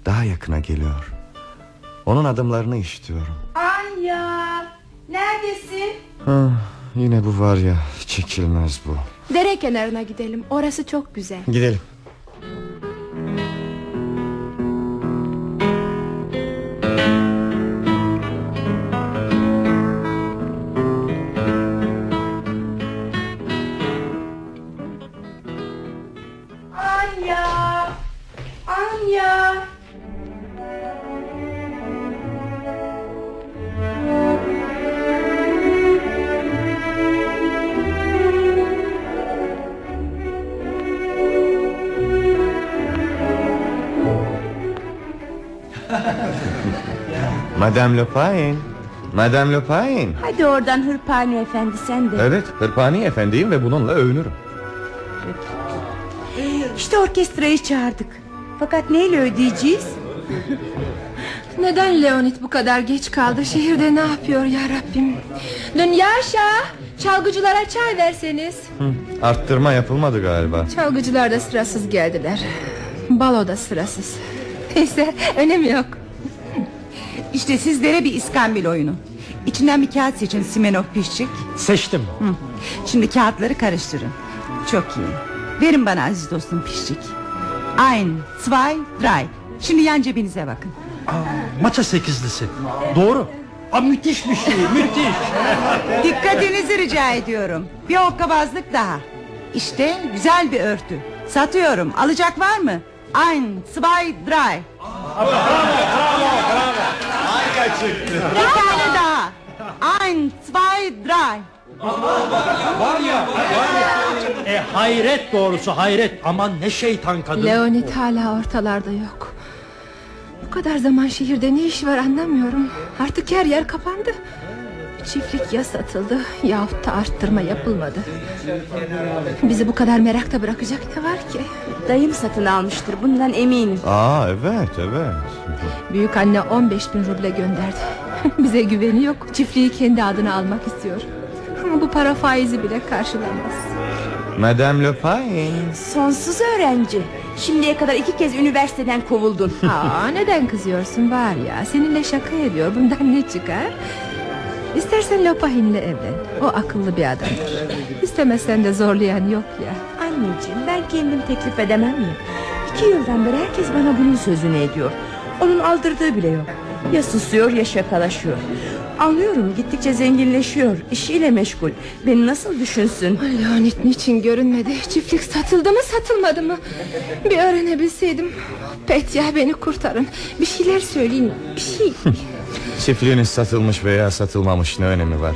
Daha yakına geliyor. Onun adımlarını işitiyorum. Anya Neredesin? ah, Yine bu var ya Çekilmez bu. Dere kenarına gidelim Orası çok güzel. Gidelim Madame Lepain Madame Lepain Hadi oradan hırpani efendi sen de. Evet hırpani efendiyim ve bununla övünürüm. İşte orkestrayı çağırdık. Fakat neyle ödeyeceğiz? <laughs> Neden Leonid bu kadar geç kaldı? Şehirde ne yapıyor ya Rabbim? Dünyaşa Çalgıcılara çay verseniz. Hı, Arttırma yapılmadı galiba. Çalgıcılar da sırasız geldiler. Balo da sırasız. <laughs> Neyse önemi yok İşte sizlere bir iskambil oyunu. İçinden bir kağıt seçin Simenov Pişçik. Seçtim. Hı. Şimdi kağıtları karıştırın. Çok iyi. Verin bana aziz dostum Pişçik. Ein, zwei, drei. Şimdi yan cebinize bakın. Maça sekizlisi. Doğru. Aa, müthiş bir şey müthiş. <laughs> Dikkatinizi rica ediyorum. Bir hokkabazlık daha. İşte güzel bir örtü. Satıyorum. Alacak var mı? Ein, zwei, drei. Bir tane daha. Ein, zwei, drei. Var ya, var ya. E, hayret doğrusu hayret. Aman ne şeytan kadın. Leonid hala ortalarda yok Bu kadar zaman şehirde ne iş var anlamıyorum Artık her yer kapandı Çiftlik ya satıldı yahut da arttırma yapılmadı. Bizi bu kadar merakta bırakacak ne var ki? Dayım satın almıştır bundan eminim. Aa evet evet. Büyük anne 15 bin ruble gönderdi. <laughs> Bize güveni yok çiftliği kendi adına almak istiyor. Ama bu para faizi bile karşılamaz Madame Lepain Sonsuz öğrenci. Şimdiye kadar iki kez üniversiteden kovuldun. Aa, neden kızıyorsun? Var ya Seninle şaka ediyor. Bundan ne çıkar İstersen Lopahin'le evlen. O akıllı bir adamdır. İstemezsen de zorlayan yok ya. Anneciğim ben kendim teklif edemem ya. İki yıldan beri herkes bana bunun sözünü ediyor. Onun aldırdığı bile yok. Ya susuyor ya şakalaşıyor. Anlıyorum gittikçe zenginleşiyor. İşiyle meşgul. Beni nasıl düşünsün? Leonid niçin görünmedi? Çiftlik satıldı mı satılmadı mı? Bir öğrenebilseydim. Petya beni kurtarın. Bir şeyler söyleyin bir şey Çiftliğiniz satılmış veya satılmamış ne önemi var?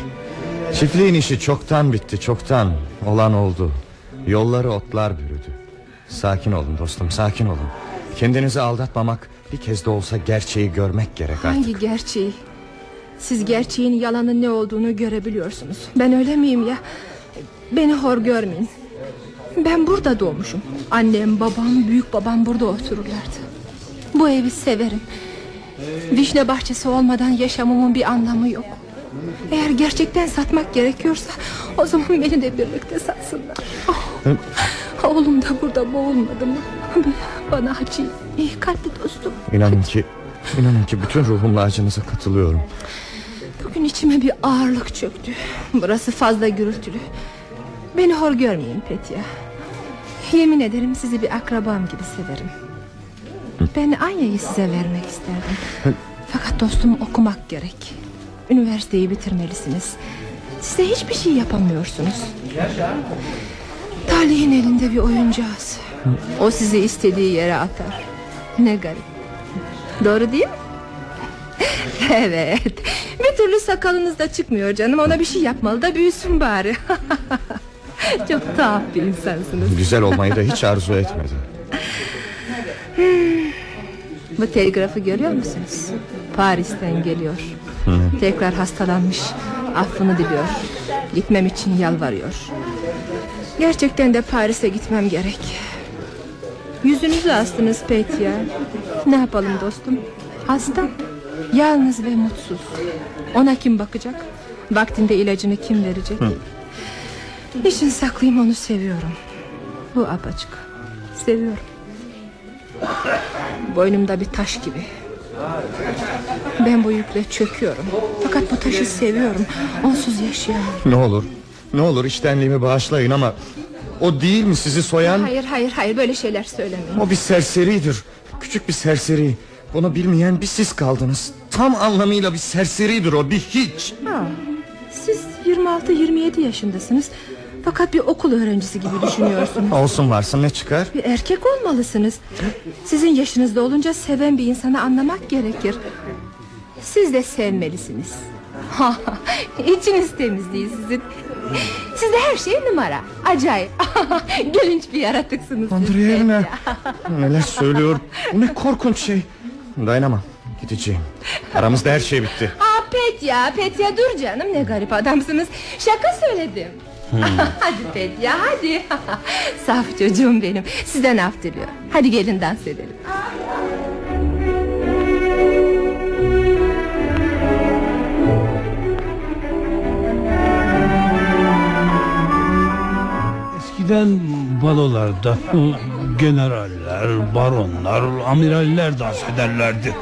Çiftliğin işi çoktan bitti çoktan Olan oldu. Yolları otlar bürüdü. Sakin olun dostum sakin olun. Kendinizi aldatmamak Bir kez de olsa gerçeği görmek gerek artık. Hangi gerçeği? Siz gerçeğin yalanın ne olduğunu görebiliyorsunuz. Ben öyle miyim ya? Beni hor görmeyin. Ben burada doğmuşum. Annem babam büyük babam burada otururlardı. Bu evi severim Vişne bahçesi olmadan yaşamımın bir anlamı yok Eğer gerçekten satmak gerekiyorsa O zaman beni de birlikte satsınlar. Oh, oğlum da burada boğulmadı mı? Bana acı. İyi kalpli dostum. İnanın ki inanın ki bütün ruhumla acınıza katılıyorum. Bugün içime bir ağırlık çöktü. Burası fazla gürültülü. Beni hor görmeyin Petya. Yemin ederim sizi bir akrabam gibi severim. Ben Anya'yı size vermek isterdim. Fakat dostum okumak gerek. Üniversiteyi bitirmelisiniz. Size hiçbir şey yapamıyorsunuz. Talih'in elinde bir oyuncağız. O sizi istediği yere atar. Ne garip. Doğru değil mi? evet. Bir türlü sakalınız da çıkmıyor canım. Ona bir şey yapmalı da büyüsün bari. <laughs> Çok tuhaf bir insansınız. Güzel olmayı da hiç arzu etmedim. Bu telgrafı görüyor musunuz? Paris'ten geliyor. Tekrar hastalanmış. Affını diliyor. Gitmem için yalvarıyor. Gerçekten de Paris'e gitmem gerek. Yüzünüzü astınız Petya. Ne yapalım dostum? Hasta. Yalnız ve mutsuz. Ona kim bakacak? Vaktinde ilacını kim verecek? Niçin saklayayım onu seviyorum. Bu apaçık. Seviyorum. Boynumda bir taş gibi. Ben bu yükle çöküyorum. Fakat bu taşı seviyorum. Onsuz yaşayamam. Ne olur ne olur iştenliğimi bağışlayın ama o değil mi sizi soyan? Hayır hayır hayır böyle şeyler söylemeyin. O bir serseridir. Küçük bir serseri. Bunu bilmeyen bir siz kaldınız. Tam anlamıyla bir serseridir o bir hiç. Ha, siz 26-27 yaşındasınız. Fakat bir okul öğrencisi gibi düşünüyorsunuz. Olsun varsın ne çıkar? Bir erkek olmalısınız. Sizin yaşınızda olunca seven bir insanı anlamak gerekir. Siz de sevmelisiniz. <laughs> İçiniz temiz değil sizin. Sizde her şey numara. Acayip. <laughs> Gülünç bir yaratıksınız. Andriyevna neler söylüyor. Bu ne korkunç şey. Dayanamam gideceğim. Aramızda her şey bitti. Aa Petya, Petya dur canım ne garip adamsınız. Şaka söyledim. <laughs> hadi Petya hadi. <laughs> Saf çocuğum benim. Sizden af diliyor. Hadi gelin dans edelim. Eskiden balolarda <laughs> generaller, baronlar, amiraller dans ederlerdi.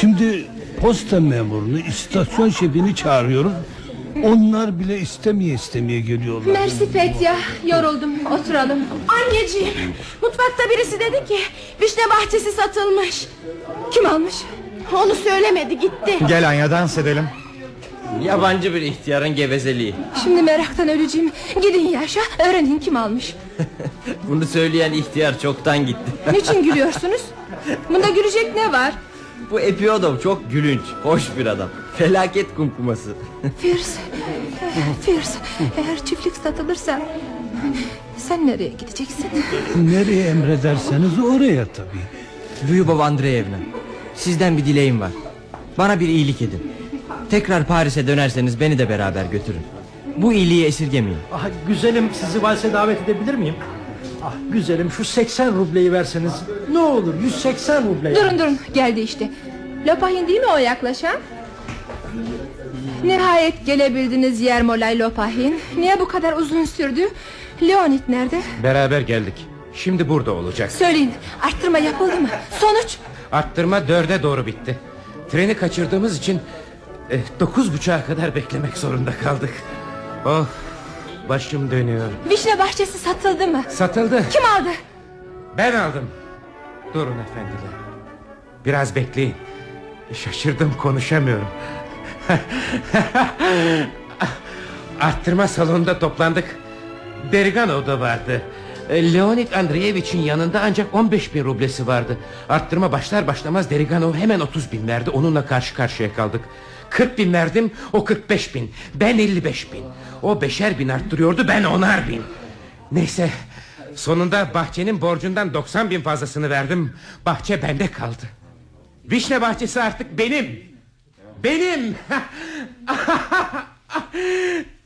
Şimdi posta memurunu, istasyon şefini çağırıyoruz. Onlar bile istemeye istemeye geliyorlar. Mersi Petya yoruldum oturalım. Anneciğim mutfakta birisi dedi ki vişne bahçesi satılmış. Kim almış? Onu söylemedi gitti. Gel Anya dans edelim. Yabancı bir ihtiyarın gevezeliği. Şimdi meraktan öleceğim. Gidin yaşa öğrenin kim almış. <laughs> Bunu söyleyen ihtiyar çoktan gitti. Niçin gülüyorsunuz? Bunda gülecek ne var? Bu Epiyodov çok gülünç, hoş bir adam. Felaket kumkuması. Firs, Firs eğer çiftlik satılırsa sen nereye gideceksin? Nereye emrederseniz oraya tabii. Lyubov Andreevna, sizden bir dileğim var. Bana bir iyilik edin. Tekrar Paris'e dönerseniz beni de beraber götürün. Bu iyiliği esirgemeyin. Ah, güzelim sizi valse davet edebilir miyim? Ah güzelim şu 80 rubleyi verseniz ne olur 180 ruble. Durun durun geldi işte. Lopahin değil mi o yaklaşan? Nihayet gelebildiniz Yermolay Lopahin. Niye bu kadar uzun sürdü? Leonid nerede? Beraber geldik. Şimdi burada olacak. Söyleyin arttırma yapıldı mı? Sonuç? Arttırma dörde doğru bitti. Treni kaçırdığımız için eh, dokuz buçuğa kadar beklemek zorunda kaldık. Of başım dönüyor. Vişne bahçesi satıldı mı? Satıldı. Kim aldı? Ben aldım. Durun efendiler. Biraz bekleyin. Şaşırdım konuşamıyorum. <laughs> Arttırma salonunda toplandık. Derganov da vardı. E, Leonid Andreyevich'in yanında ancak 15 bin rublesi vardı. Arttırma başlar başlamaz Deriganov hemen 30 bin verdi. Onunla karşı karşıya kaldık. 40 bin verdim o 45 bin. Ben 55 bin. O beşer bin arttırıyordu ben onar bin. Neyse sonunda bahçenin borcundan 90 bin fazlasını verdim. Bahçe bende kaldı. Vişne bahçesi artık benim. Benim. <laughs>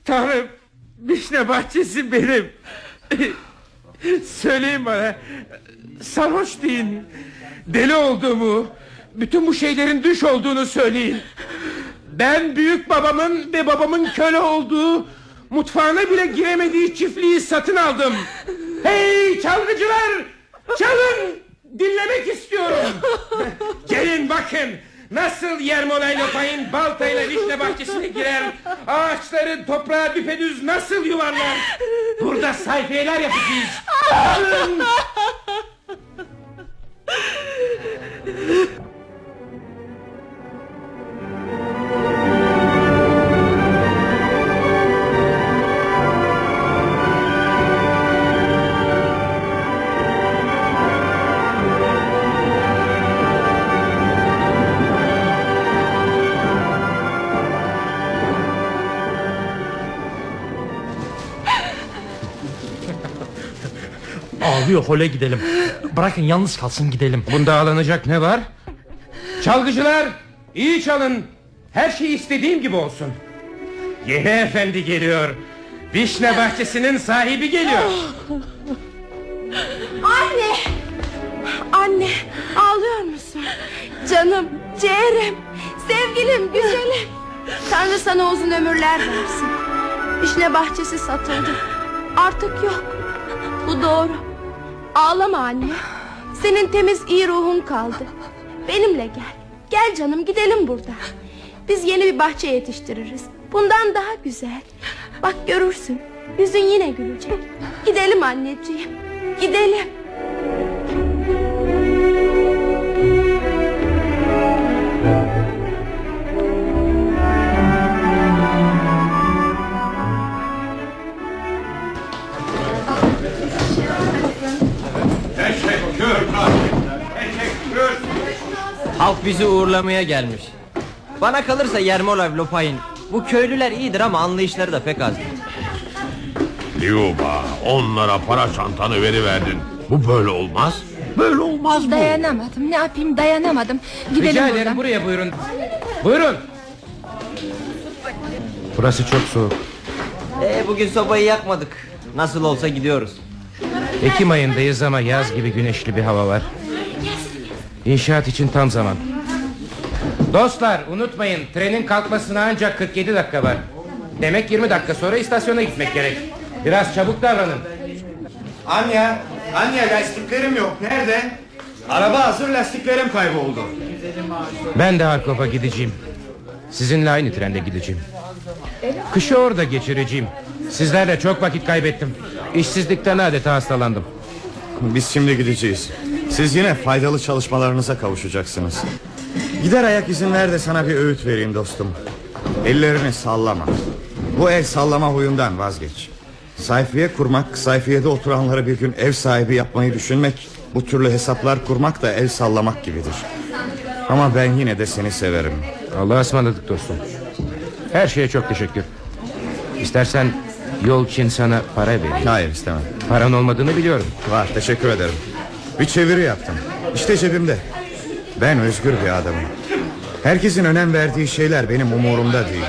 Tanrım vişne bahçesi benim. Söyleyin bana sarhoş deyin. Deli olduğumu, bütün bu şeylerin düş olduğunu söyleyin. Ben büyük babamın ve babamın köle olduğu Mutfağına bile giremediği çiftliği satın aldım. Hey çalgıcılar! Çalın! Dinlemek istiyorum. <laughs> Gelin bakın. Nasıl Yermolay Lopay'ın baltayla vişne bahçesine girer Ağaçları toprağa düpedüz nasıl yuvarlar Burada sayfiyeler yapacağız Alın Ağlıyor hole gidelim. Bırakın yalnız kalsın gidelim. Bunda ağlanacak ne var? Çalgıcılar iyi çalın. Her şey istediğim gibi olsun. Yeni efendi geliyor. Vişne bahçesinin sahibi geliyor. Anne! Anne ağlıyor musun? Canım, ciğerim, sevgilim, güzelim. Tanrı sana uzun ömürler versin. Vişne bahçesi satıldı. Artık yok. Bu doğru. Ağlama anne. Senin temiz iyi ruhun kaldı. Benimle gel. Gel canım gidelim buradan. Biz yeni bir bahçe yetiştiririz. Bundan daha güzel. Bak görürsün. Yüzün yine gülecek. Gidelim anneciğim. Gidelim. Halk bizi uğurlamaya gelmiş. Bana kalırsa Yermolay Lopay'ın bu köylüler iyidir ama anlayışları da pek az. Liuba onlara para çantanı veriverdin. Bu böyle olmaz. Böyle olmaz mı? Dayanamadım ne yapayım dayanamadım Gidelim Rica buradan ederim buraya buyurun. Buyurun. Burası çok soğuk. Ee, bugün sobayı yakmadık. Nasıl olsa gidiyoruz. Ekim ayındayız ama yaz gibi güneşli bir hava var. İnşaat için tam zaman. Dostlar unutmayın trenin kalkmasına ancak 47 dakika var. Demek 20 dakika sonra istasyona gitmek gerek. Biraz çabuk davranın. Anya, Anya lastiklerim yok. Nerede? Araba hazır lastiklerim kayboldu. Ben de Harkov'a gideceğim. Sizinle aynı trende gideceğim. Kışı orada geçireceğim. Sizlerle çok vakit kaybettim. İşsizlikten adeta hastalandım. Biz şimdi gideceğiz. Siz yine faydalı çalışmalarınıza kavuşacaksınız. Gider ayak izin ver de sana bir öğüt vereyim dostum. Ellerini sallama. Bu el sallama huyundan vazgeç. Sayfiye kurmak, sayfiyede oturanları bir gün ev sahibi yapmayı düşünmek... ...bu türlü hesaplar kurmak da el sallamak gibidir. Ama ben yine de seni severim. Allah'a ısmarladık dostum. Her şeye çok teşekkür. İstersen yol için sana para vereyim. Hayır istemem. Paran olmadığını biliyorum. Var teşekkür ederim. Bir çeviri yaptım. İşte cebimde. Ben özgür bir adamım. Herkesin önem verdiği şeyler benim umurumda değil.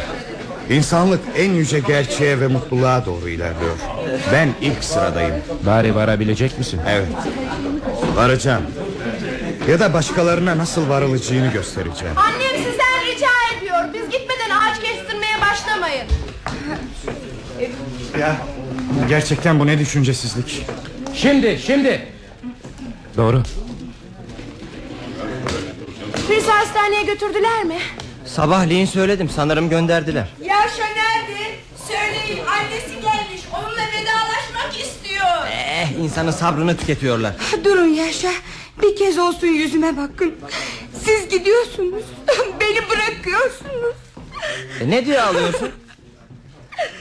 İnsanlık en yüce gerçeğe ve mutluluğa doğru ilerliyor. Ben ilk sıradayım. Bari varabilecek misin? Evet. Varacağım. Ya da başkalarına nasıl varılacağını göstereceğim. Annem sizden rica ediyor. Biz gitmeden ağaç kestirmeye başlamayın. Ya gerçekten bu ne düşüncesizlik. Şimdi şimdi. Doğru. Chris'i hastaneye götürdüler mi? Sabahleyin söyledim sanırım gönderdiler. Yaşa nerede? Söyleyin annesi gelmiş. Onunla vedalaşmak istiyor. Eh insanın sabrını tüketiyorlar. <laughs> Durun Yaşa. Bir kez olsun yüzüme bakın. Siz gidiyorsunuz. <laughs> Beni bırakıyorsunuz. E, ne diye alıyorsun?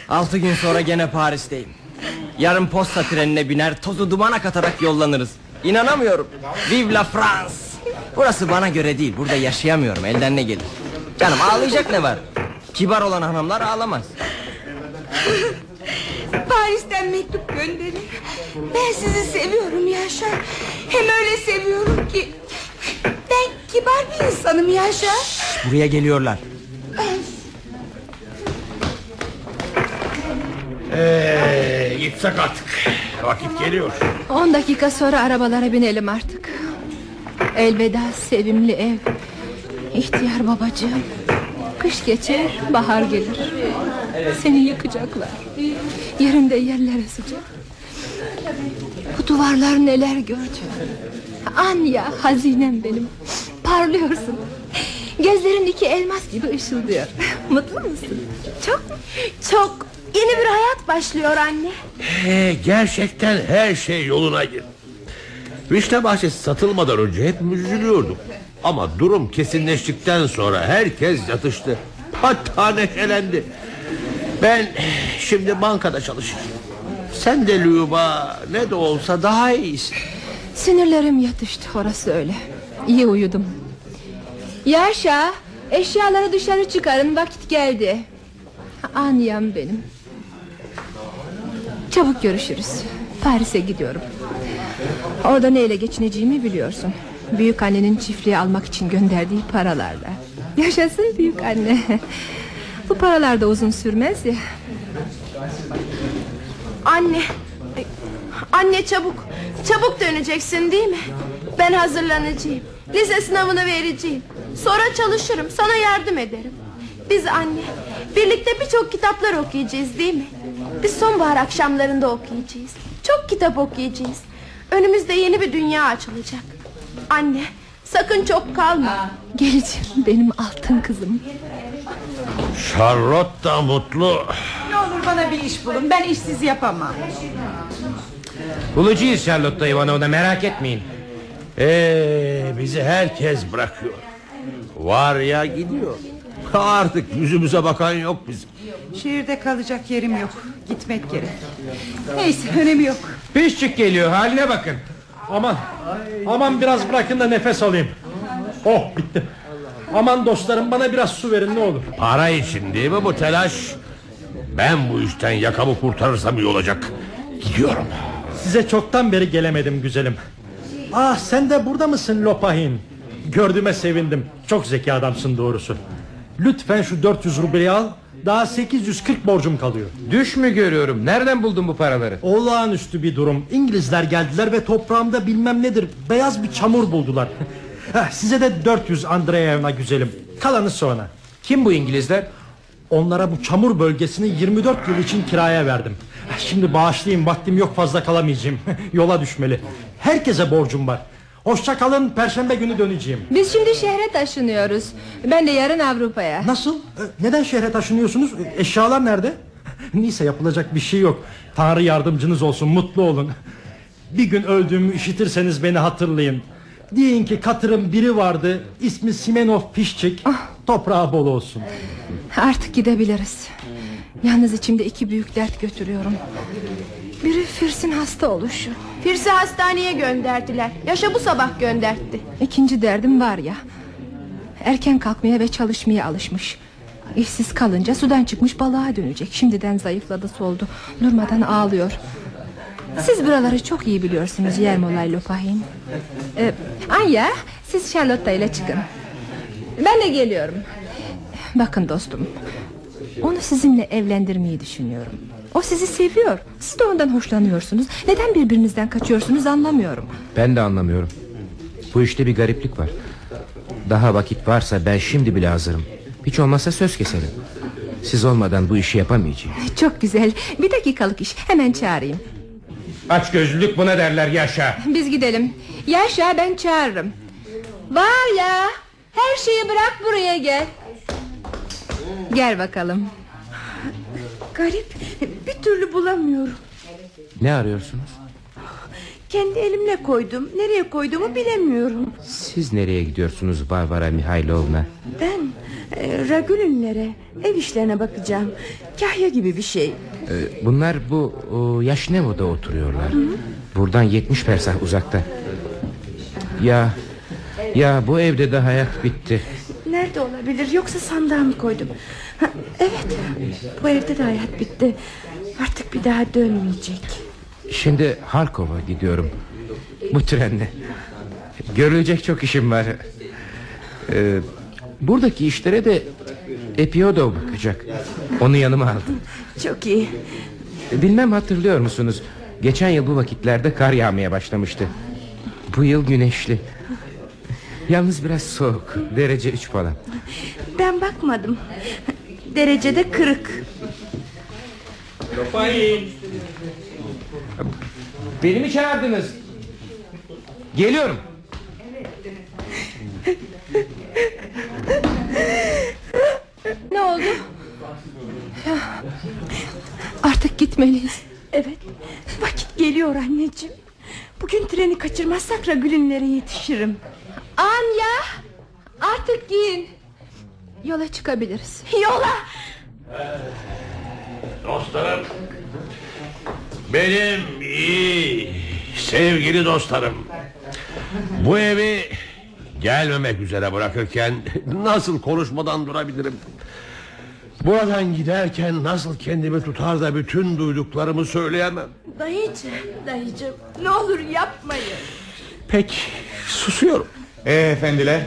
Altı gün sonra gene Paris'teyim. Yarın posta trenine biner tozu dumana katarak yollanırız. İnanamıyorum. Vive la France. Burası bana göre değil. Burada yaşayamıyorum. Elden ne gelir? Canım ağlayacak ne var? Kibar olan hanımlar ağlamaz. Paris'ten mektup gönderin. Ben sizi seviyorum Yaşa. Hem öyle seviyorum ki. Ben kibar bir insanım Yaşa. Buraya geliyorlar. Ee, gitsek artık. Vakit geliyor. On dakika sonra arabalara binelim artık Elveda sevimli ev İhtiyar babacığım Kış geçer bahar gelir Seni yıkacaklar. Yerinde yerlere sıcak. Bu duvarlar neler gördü. Anya hazinem benim. Parlıyorsun. Gözlerin iki elmas gibi ışıldıyor. <laughs> Mutlu musun? Çok çok yeni bir hayat başlıyor anne. He, gerçekten her şey yoluna girdi. Vişne bahçesi satılmadan önce hep üzülüyordum. Ama durum kesinleştikten sonra herkes yatıştı. Hatta neşelendi. Ben şimdi bankada çalışıyorum. Sen de Lüba ne de olsa daha iyisin. Sinirlerim yatıştı orası öyle. İyi uyudum. Yaşa eşyaları dışarı çıkarın vakit geldi. Anyam benim. Çabuk görüşürüz. Paris'e gidiyorum. Orada neyle geçineceğimi biliyorsun. Büyük annenin çiftliği almak için gönderdiği paralarla. Yaşasın büyük anne. Bu paralar da uzun sürmez ya. Anne. Anne çabuk. Çabuk döneceksin değil mi? Ben hazırlanacağım. Lise sınavını vereceğim. Sonra çalışırım. Sana yardım ederim. Biz anne birlikte birçok kitaplar okuyacağız değil mi? Biz sonbahar akşamlarında okuyacağız. Çok kitap okuyacağız. Önümüzde yeni bir dünya açılacak. Anne sakın çok kalma. Geleceğim benim altın kızım. Charlotte da mutlu. Ne olur bana bir iş bulun ben işsiz yapamam Bulacağız Charlotte Ivanovna merak etmeyin. Ee, bizi herkes bırakıyor. Var ya gidiyor. Artık yüzümüze bakan yok bizim. Şehirde kalacak yerim yok Gitmek gerek Neyse önemi yok Pişçik geliyor haline bakın. Aman aman biraz bırakın da nefes alayım. Oh bitti. Aman dostlarım bana biraz su verin ne olur. Para için değil mi bu telaş? Ben bu işten yakamı kurtarırsam iyi olacak. Gidiyorum. Size çoktan beri gelemedim güzelim. Ah sen de burada mısın Lopahin? Gördüğüme sevindim. Çok zeki adamsın doğrusu. Lütfen şu 400 rubleyi al. Daha 840 borcum kalıyor. Düş mü görüyorum? Nereden buldun bu paraları? Olağanüstü bir durum. İngilizler geldiler ve toprağımda bilmem nedir beyaz bir çamur buldular. Heh, <laughs> Size de 400 Andreyevna güzelim. Kalanı sonra. Kim bu İngilizler? Onlara bu çamur bölgesini 24 yıl için kiraya verdim. Heh, Şimdi bağışlayayım vaktim yok fazla kalamayacağım. <laughs> Yola düşmeli. Herkese borcum var. Hoşça kalın perşembe günü döneceğim. Biz şimdi şehre taşınıyoruz. Ben de yarın Avrupa'ya. Nasıl? E, Neden şehre taşınıyorsunuz? E, Eşyalar nerede? <laughs> Neyse yapılacak bir şey yok. Tanrı yardımcınız olsun mutlu olun. Bir gün öldüğümü işitirseniz beni hatırlayın. Deyin ki katırın biri vardı. İsmi Simenov Pişçik. Toprağı bol olsun. Artık gidebiliriz. Yalnız içimde iki büyük dert götürüyorum. Biri Firs'in hasta oluşu. Firs'i hastaneye gönderdiler. Yaşa bu sabah göndertti. İkinci derdim var ya. Erken kalkmaya ve çalışmaya alışmış. İşsiz kalınca sudan çıkmış balığa dönecek. Şimdiden zayıfladı soldu. Durmadan ağlıyor. Siz buraları çok iyi biliyorsunuz Yermolay Lopahin. Ee, Anya siz Charlotte ile çıkın. Ben de geliyorum. Bakın dostum. Onu sizinle evlendirmeyi düşünüyorum. O sizi seviyor. Siz de ondan hoşlanıyorsunuz. Neden birbirinizden kaçıyorsunuz anlamıyorum. Ben de anlamıyorum. Bu işte bir gariplik var. Daha vakit varsa ben şimdi bile hazırım. Hiç olmazsa söz keselim. Siz olmadan bu işi yapamayacağım. Çok güzel. Bir dakikalık iş. Hemen çağırayım. Aç gözlülük buna derler yaşa. Biz gidelim. Yaşa ben çağırırım. Var ya. Her şeyi bırak buraya gel. Gel bakalım. Garip bir türlü bulamıyorum Ne arıyorsunuz? Kendi elimle koydum Nereye koyduğumu bilemiyorum Siz nereye gidiyorsunuz Barbara Mihailovna? Ben e, Ev işlerine bakacağım Kahya gibi bir şey Ee, bunlar bu o, Yaşnevo'da oturuyorlar. Buradan 70 persah uzakta. Ya ya bu evde de hayat bitti. Nerede olabilir yoksa sandığa mı koydum ha, Evet bu evde de hayat bitti Artık bir daha dönmeyecek Şimdi Harkov'a gidiyorum. Bu trenle. Görülecek çok işim var. Ee, buradaki işlere de Epiodov bakacak. Onu yanıma aldım. Çok iyi Bilmem hatırlıyor musunuz? Geçen yıl bu vakitlerde kar yağmaya başlamıştı. Bu yıl güneşli. Yalnız biraz soğuk. Derece üç falan. Ben bakmadım Derecede kırık Beni mi çağırdınız? Geliyorum. Ne oldu? Ya, artık gitmeliyiz. Evet vakit geliyor anneciğim Bugün treni kaçırmazsak Ragülinlere yetişirim Anya artık giyin. Yola çıkabiliriz. Yola! Dostlarım. Benim iyi Sevgili dostlarım. Bu evi Gelmemek üzere bırakırken <laughs> Nasıl konuşmadan durabilirim? Buradan giderken Nasıl kendimi tutar da Bütün duyduklarımı söyleyemem? Dayıcığım dayıcığım Ne olur yapmayın. Peki susuyorum. Ee efendiler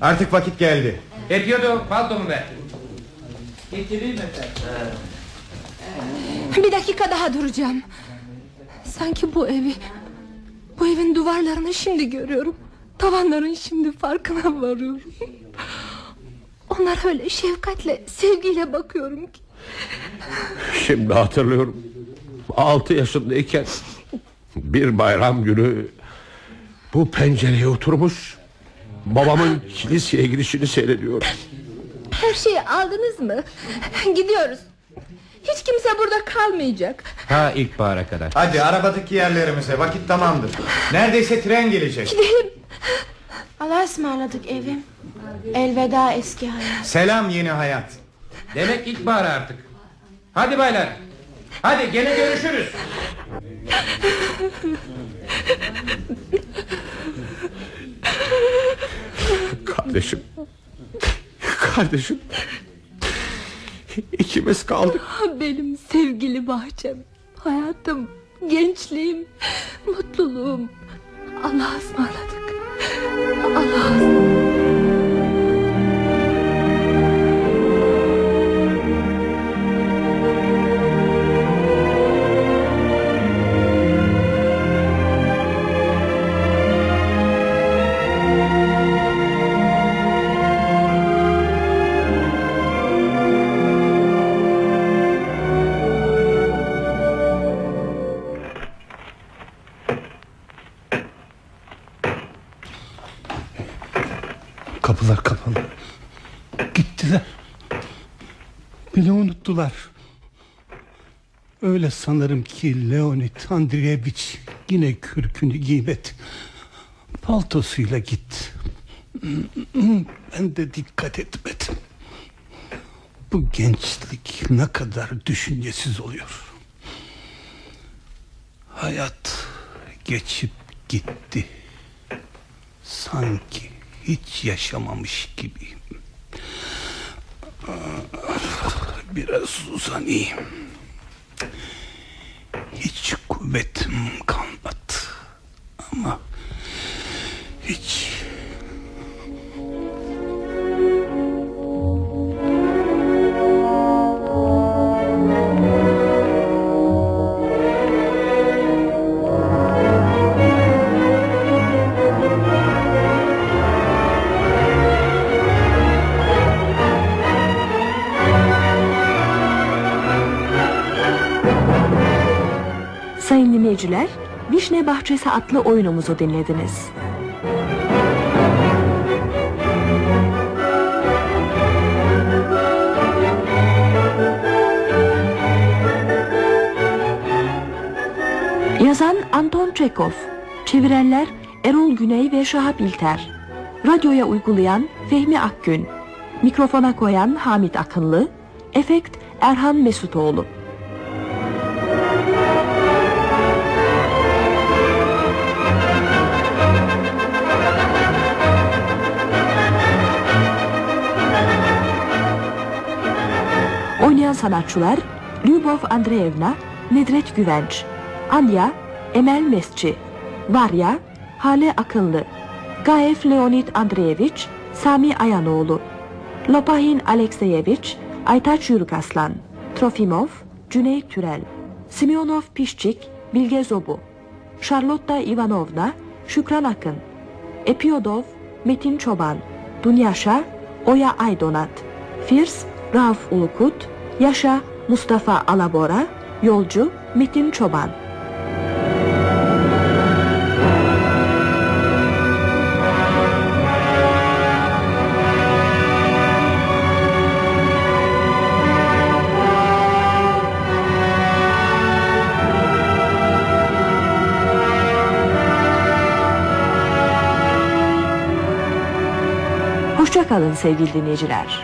Artık vakit geldi Yapıyordu paltomu ver. Getireyim efendim. Bir dakika daha duracağım. Sanki bu evi... Bu evin duvarlarını şimdi görüyorum. Tavanların şimdi farkına varıyorum. Onlar öyle şefkatle, sevgiyle bakıyorum ki. Şimdi hatırlıyorum Altı yaşındayken Bir bayram günü Bu pencereye oturmuş Babamın kiliseye girişini seyrediyor Her şeyi aldınız mı? Gidiyoruz. Hiç kimse burada kalmayacak. Ha ilkbahara kadar. Hadi arabadaki yerlerimize vakit tamamdır Neredeyse tren gelecek Gidelim. Allah'a ısmarladık evim. Elveda eski hayat. Selam yeni hayat Demek ilkbahar artık. Hadi baylar. Hadi gene görüşürüz. Kardeşim Kardeşim İkimiz kaldık Benim sevgili bahçem. Hayatım, gençliğim, mutluluğum. Allah'a ısmarladık. Allah'a ısmarladık. Unuttular. Öyle sanırım ki Leonid Andreyevich yine kürkünü giymedi. Paltosuyla gitti. Ben de dikkat etmedim. Bu gençlik ne kadar düşüncesiz oluyor. Hayat geçip gitti. Sanki hiç yaşamamış gibiyim. Biraz uzanayım. Hiç kuvvetim kalmadı. Ama hiç Bahçesi adlı oyunumuzu dinlediniz. Yazan Anton Çekov, çevirenler Erol Güney ve Şahap İlter, radyoya uygulayan Fehmi Akgün, mikrofona koyan Hamit Akınlı, efekt Erhan Mesutoğlu. Sanatçılar Lyubov Andreevna, Nedret Güvenç, Anya, Emel Mesci, Varya, Hale Akınlı, Gaev Leonid Andreevich, Sami Ayanoğlu, Lopahin Alekseyevich, Aytaç Yürükaslan, Trofimov, Cüneyt Türel, Simyonov Pişçik, Bilge Zobu, Charlotta Ivanovna, Şükran Akın, Epiodov, Metin Çoban, Dunyaşa, Oya Aydonat, Firs, Rauf Ulukut, Yaşa, Mustafa Alabora, Yolcu Metin Çoban Hoşça kalın sevgili dinleyiciler.